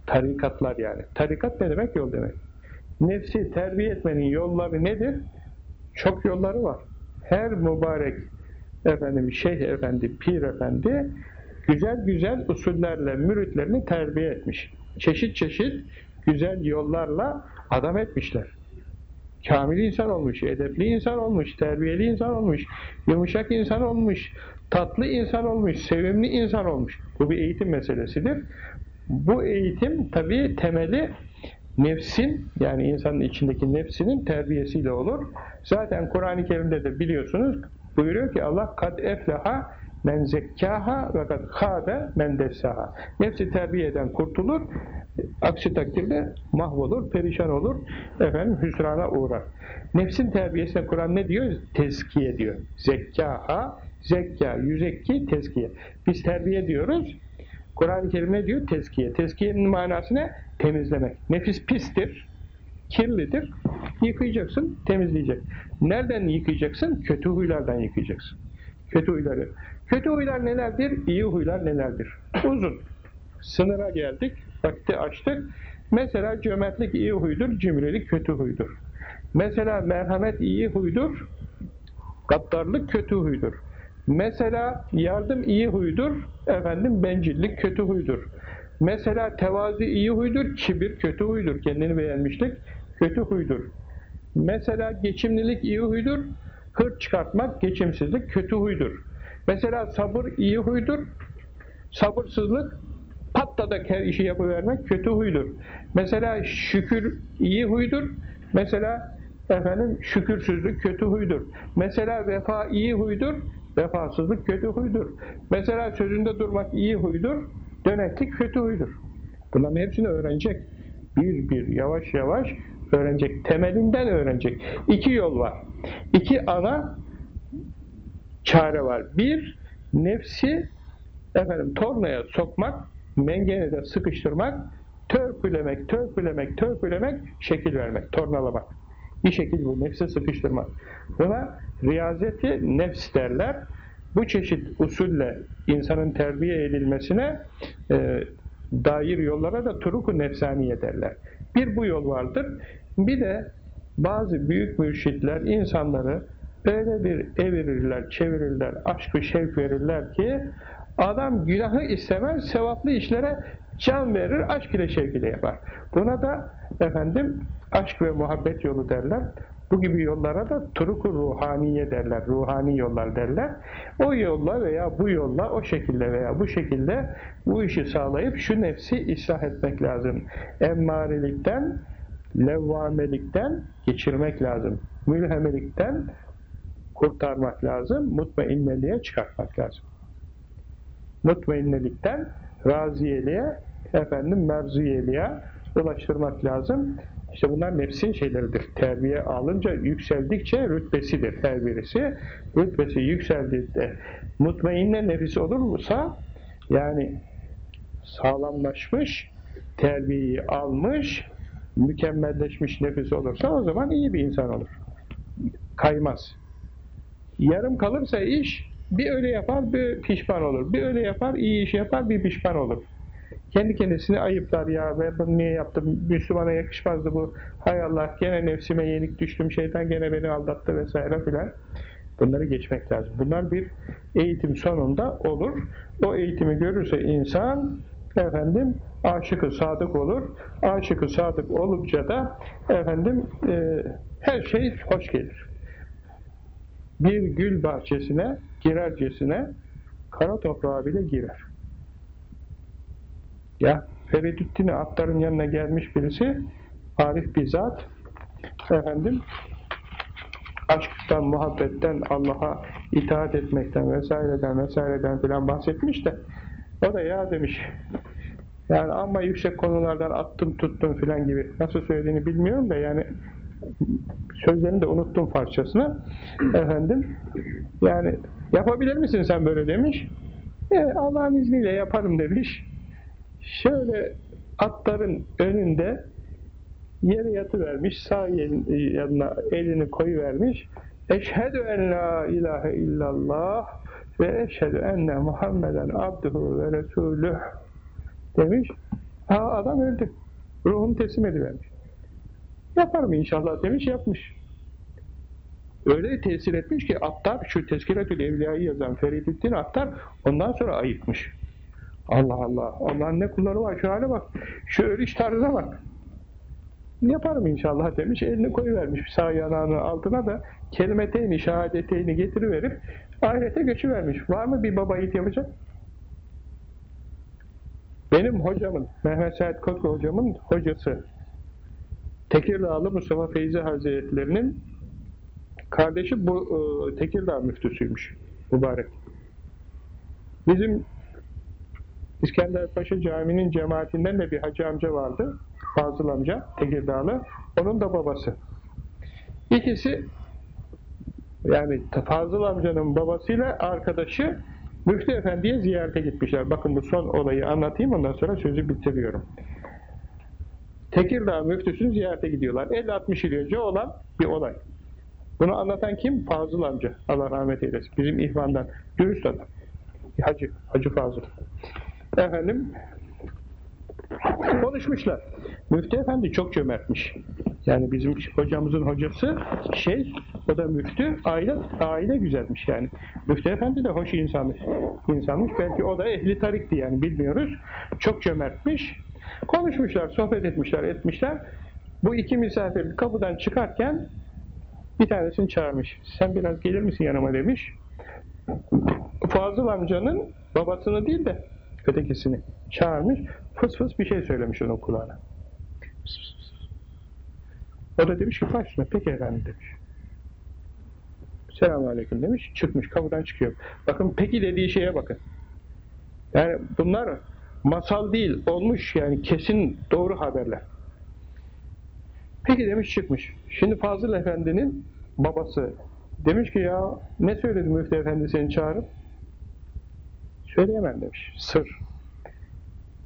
Speaker 1: Tarikatlar yani. Tarikat ne demek? Yol demek. Nefsi terbiye etmenin yolları nedir? Çok yolları var. Her mübarek efendim şeyh efendi, pir efendi güzel güzel usullerle müritlerini terbiye etmiş. Çeşit çeşit güzel yollarla adam etmişler. Kamil insan olmuş, edepli insan olmuş, terbiyeli insan olmuş, yumuşak insan olmuş, tatlı insan olmuş, sevimli insan olmuş. Bu bir eğitim meselesidir. Bu eğitim tabii temeli nefsin yani insanın içindeki nefsinin terbiyesiyle olur. Zaten Kur'an-ı Kerim'de de biliyorsunuz buyuruyor ki Allah kad eflaha men zekkaha ve kad khâbe men dessaha. Nefsi terbiye eden kurtulur, aksi takdirde mahvolur, perişan olur, efendim hüsrana uğrar. Nefsin terbiyesine Kur'an ne diyor? Tezkiye diyor. Zekkaha, zekka, yüzekki, tezkiye. Biz terbiye diyoruz, Kur'an-ı Kerim ne diyor? Tezkiye. Tezkiyenin manası ne? Temizlemek. Nefis pistir, kirlidir. Yıkayacaksın, temizleyecek. Nereden yıkayacaksın? Kötü huylardan yıkayacaksın. Kötü huyları. Kötü huylar nelerdir? İyi huylar nelerdir? Uzun. Sınıra geldik, vakti açtık. Mesela cömertlik iyi huydur, cimrilik kötü huydur. Mesela merhamet iyi huydur, gaddarlık kötü huydur. Mesela yardım iyi huydur, efendim bencillik kötü huydur. Mesela tevazu iyi huydur, kibir kötü huydur, kendini beğenmişlik kötü huydur. Mesela geçimlilik iyi huydur, hırt çıkartmak, geçimsizlik kötü huydur. Mesela sabır iyi huydur, sabırsızlık patladak her işi yapıvermek kötü huydur. Mesela şükür iyi huydur, mesela efendim şükürsüzlük kötü huydur. Mesela vefa iyi huydur, vefasızlık kötü huydur. Mesela sözünde durmak iyi huydur, döneklik kötü huydur. Bunların hepsini öğrenecek. Bir bir, yavaş yavaş öğrenecek. Temelinden öğrenecek. İki yol var. İki ana çare var. Bir, nefsi efendim tornaya sokmak, mengenede sıkıştırmak, törpülemek, törpülemek, törpülemek, şekil vermek, tornalamak. Bir şekil bu, nefse sıkıştırmak. Buna riyazeti nefs derler. Bu çeşit usulle insanın terbiye edilmesine e, dair yollara da turuku nefsaniye derler. Bir bu yol vardır. Bir de bazı büyük mürşitler insanları öyle bir evirirler, çevirirler, aşkı şevk verirler ki adam günahı istemez, sevaplı işlere can verir, aşk ile şevk ile yapar. Buna da efendim aşk ve muhabbet yolu derler. Bu gibi yollara da turuku ruhaniye derler, ruhani yollar derler. O yolla veya bu yolla, o şekilde veya bu şekilde bu işi sağlayıp şu nefsi ıslah etmek lazım. Emmarilikten, levvamelikten geçirmek lazım. Mülhemelikten kurtarmak lazım, mutmainneliğe çıkartmak lazım. Mutmainnelikten raziyeliğe, efendim merziyeliğe ulaştırmak lazım. İşte bunlar nefsin şeyleridir. Terbiye alınca yükseldikçe rütbesidir her birisi. Rütbesi yükseldiğinde mutmainne nefis olursa yani sağlamlaşmış, terbiyeyi almış, mükemmelleşmiş nefis olursa o zaman iyi bir insan olur. Kaymaz. Yarım kalırsa iş bir öyle yapar bir pişman olur. Bir öyle yapar iyi iş yapar bir pişman olur. Kendi kendisini ayıplar ya ben bunu niye yaptım Müslümana yakışmazdı bu hay Allah gene nefsime yenik düştüm şeytan gene beni aldattı vesaire filan. Bunları geçmek lazım. Bunlar bir eğitim sonunda olur. O eğitimi görürse insan efendim aşıkı sadık olur. Aşıkı sadık olunca da efendim e, her şey hoş gelir. Bir gül bahçesine girercesine kara toprağa bile girer. Ya Feridüddin atların yanına gelmiş birisi Arif bir zat efendim aşktan, muhabbetten, Allah'a itaat etmekten vesaireden vesaireden filan bahsetmiş de o da ya demiş yani ama yüksek konulardan attım tuttum filan gibi nasıl söylediğini bilmiyorum da yani sözlerini de unuttum parçasını efendim yani yapabilir misin sen böyle demiş e, Allah'ın izniyle yaparım demiş şöyle atların önünde yere yatıvermiş, sağ yanına elini koyuvermiş. Eşhedü en la ilahe illallah ve eşhedü enne Muhammeden abduhu ve resulüh demiş. Ha adam öldü. Ruhunu teslim edivermiş. Yaparım inşallah demiş, yapmış. Öyle tesir etmiş ki Attar, şu Tezkiretül Evliya'yı yazan Feridüddin Attar ondan sonra ayıkmış. Allah Allah. Allah'ın ne kulları var. Şu hale bak. Şu örüş tarzına bak. Yaparım inşallah demiş. Elini koyuvermiş sağ yanağının altına da kelimeteyni, şehadeteyni getiriverip ahirete göçüvermiş. Var mı bir baba yiğit yapacak? Benim hocamın, Mehmet Said Kotku hocamın hocası Tekirdağlı Mustafa Feyzi Hazretlerinin kardeşi bu e, Tekirdağ müftüsüymüş. Mübarek. Bizim İskenderpaşa Camii'nin cemaatinden de bir hacı amca vardı. Fazıl amca, Tekirdağlı. Onun da babası. İkisi yani Fazıl amcanın babasıyla arkadaşı Müftü Efendi'ye ziyarete gitmişler. Bakın bu son olayı anlatayım ondan sonra sözü bitiriyorum. Tekirdağ müftüsünü ziyarete gidiyorlar. 50-60 yıl önce olan bir olay. Bunu anlatan kim? Fazıl amca. Allah rahmet eylesin. Bizim ihvandan. Dürüst adam. Hacı. Hacı Fazıl. Efendim konuşmuşlar. Müftü efendi çok cömertmiş. Yani bizim hocamızın hocası şey, o da müftü, aile, aile güzelmiş yani. Müftü efendi de hoş insanmış. insanmış. Belki o da ehli tarikti yani bilmiyoruz. Çok cömertmiş. Konuşmuşlar, sohbet etmişler, etmişler. Bu iki misafir kapıdan çıkarken bir tanesini çağırmış. Sen biraz gelir misin yanıma demiş. Fazıl amcanın babasını değil de ötekisini çağırmış. Fıs fıs bir şey söylemiş onun kulağına. O da demiş ki başına peki efendim demiş. Selamun aleyküm demiş. Çıkmış kapıdan çıkıyor. Bakın peki dediği şeye bakın. Yani bunlar masal değil olmuş yani kesin doğru haberler. Peki demiş çıkmış. Şimdi Fazıl Efendi'nin babası demiş ki ya ne söyledi Müftü Efendi seni çağırıp? Söyleyemem demiş. Sır.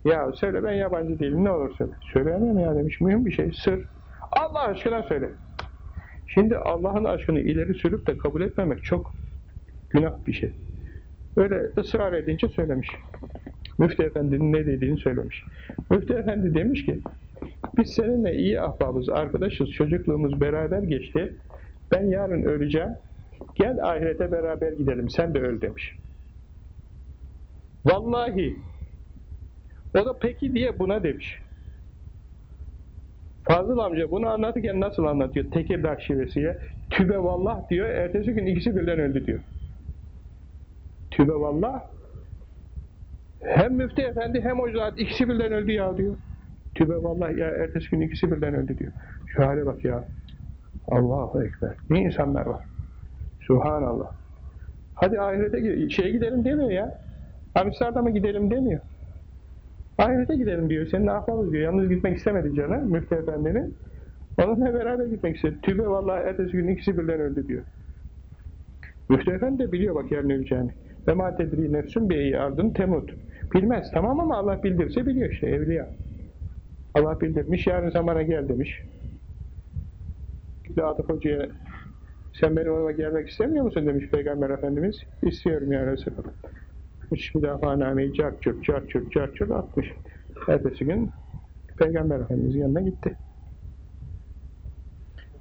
Speaker 1: Ya söyle ben yabancı değilim ne olur söyle. Söyleyemem ya demiş. Mühim bir şey. Sır. Allah aşkına söyle. Şimdi Allah'ın aşkını ileri sürüp de kabul etmemek çok günah bir şey. Öyle ısrar edince söylemiş. Müftü Efendi'nin ne dediğini söylemiş. Müftü Efendi demiş ki biz seninle iyi ahbabız, arkadaşız, çocukluğumuz beraber geçti. Ben yarın öleceğim. Gel ahirete beraber gidelim. Sen de öl demiş. Vallahi o da peki diye buna demiş. Fazıl amca bunu anlatırken nasıl anlatıyor? Tekirdağ şivesiyle. Tübe vallah diyor. Ertesi gün ikisi birden öldü diyor. Tübe vallah hem müftü efendi hem o ikisi birden öldü ya diyor. Tübe vallahi ya ertesi gün ikisi birden öldü diyor. Şu hale bak ya. Allahu Ekber. Ne insanlar var. Subhanallah. Hadi ahirete şeye gidelim demiyor ya. Amsterdam'a gidelim demiyor. Ahirete gidelim diyor. Senin ahbabız diyor. Yalnız gitmek istemedi canı Müftü Efendi'nin. Onunla beraber gitmek istedi. Tübe vallahi ertesi gün ikisi birden öldü diyor. Müftü Efendi de biliyor bak yarın öleceğini. Ve ma tedri nefsün beyi ardın temut. Bilmez tamam ama Allah bildirse biliyor işte evliya. Allah bildirmiş yarın zamana gel demiş. Atıf Hoca'ya sen benim oraya gelmek istemiyor musun demiş Peygamber Efendimiz. İstiyorum ya Resulallah. Üç müdafanameyi cart çurt cart çurt cart çurt atmış. Ertesi gün Peygamber Efendimiz'in yanına gitti.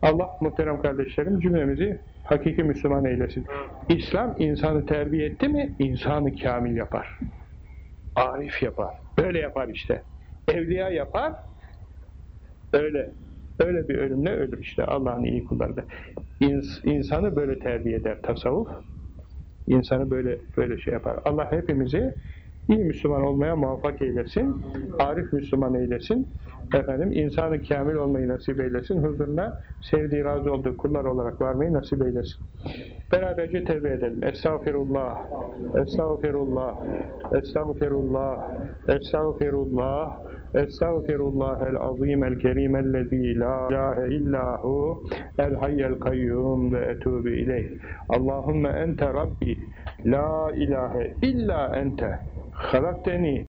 Speaker 1: Allah muhterem kardeşlerim cümlemizi hakiki Müslüman eylesin. İslam insanı terbiye etti mi insanı kamil yapar. Arif yapar. Böyle yapar işte. Evliya yapar. Öyle. Öyle bir ölümle ölür işte Allah'ın iyi kulları da. İns, insanı böyle terbiye eder tasavvuf. İnsanı böyle böyle şey yapar. Allah hepimizi iyi Müslüman olmaya muvaffak eylesin. Arif Müslüman eylesin efendim insanı kamil olmayı nasip eylesin. Huzuruna sevdiği, razı olduğu kullar olarak varmayı nasip eylesin. Beraberce tevbe edelim. Estağfirullah, estağfirullah, estağfirullah, estağfirullah, estağfirullah el azim el kerim ellezî la ilahe illahu el hayyel kayyum ve etûbü ileyh. Allahümme ente Rabbi la ilahe illa ente halakteni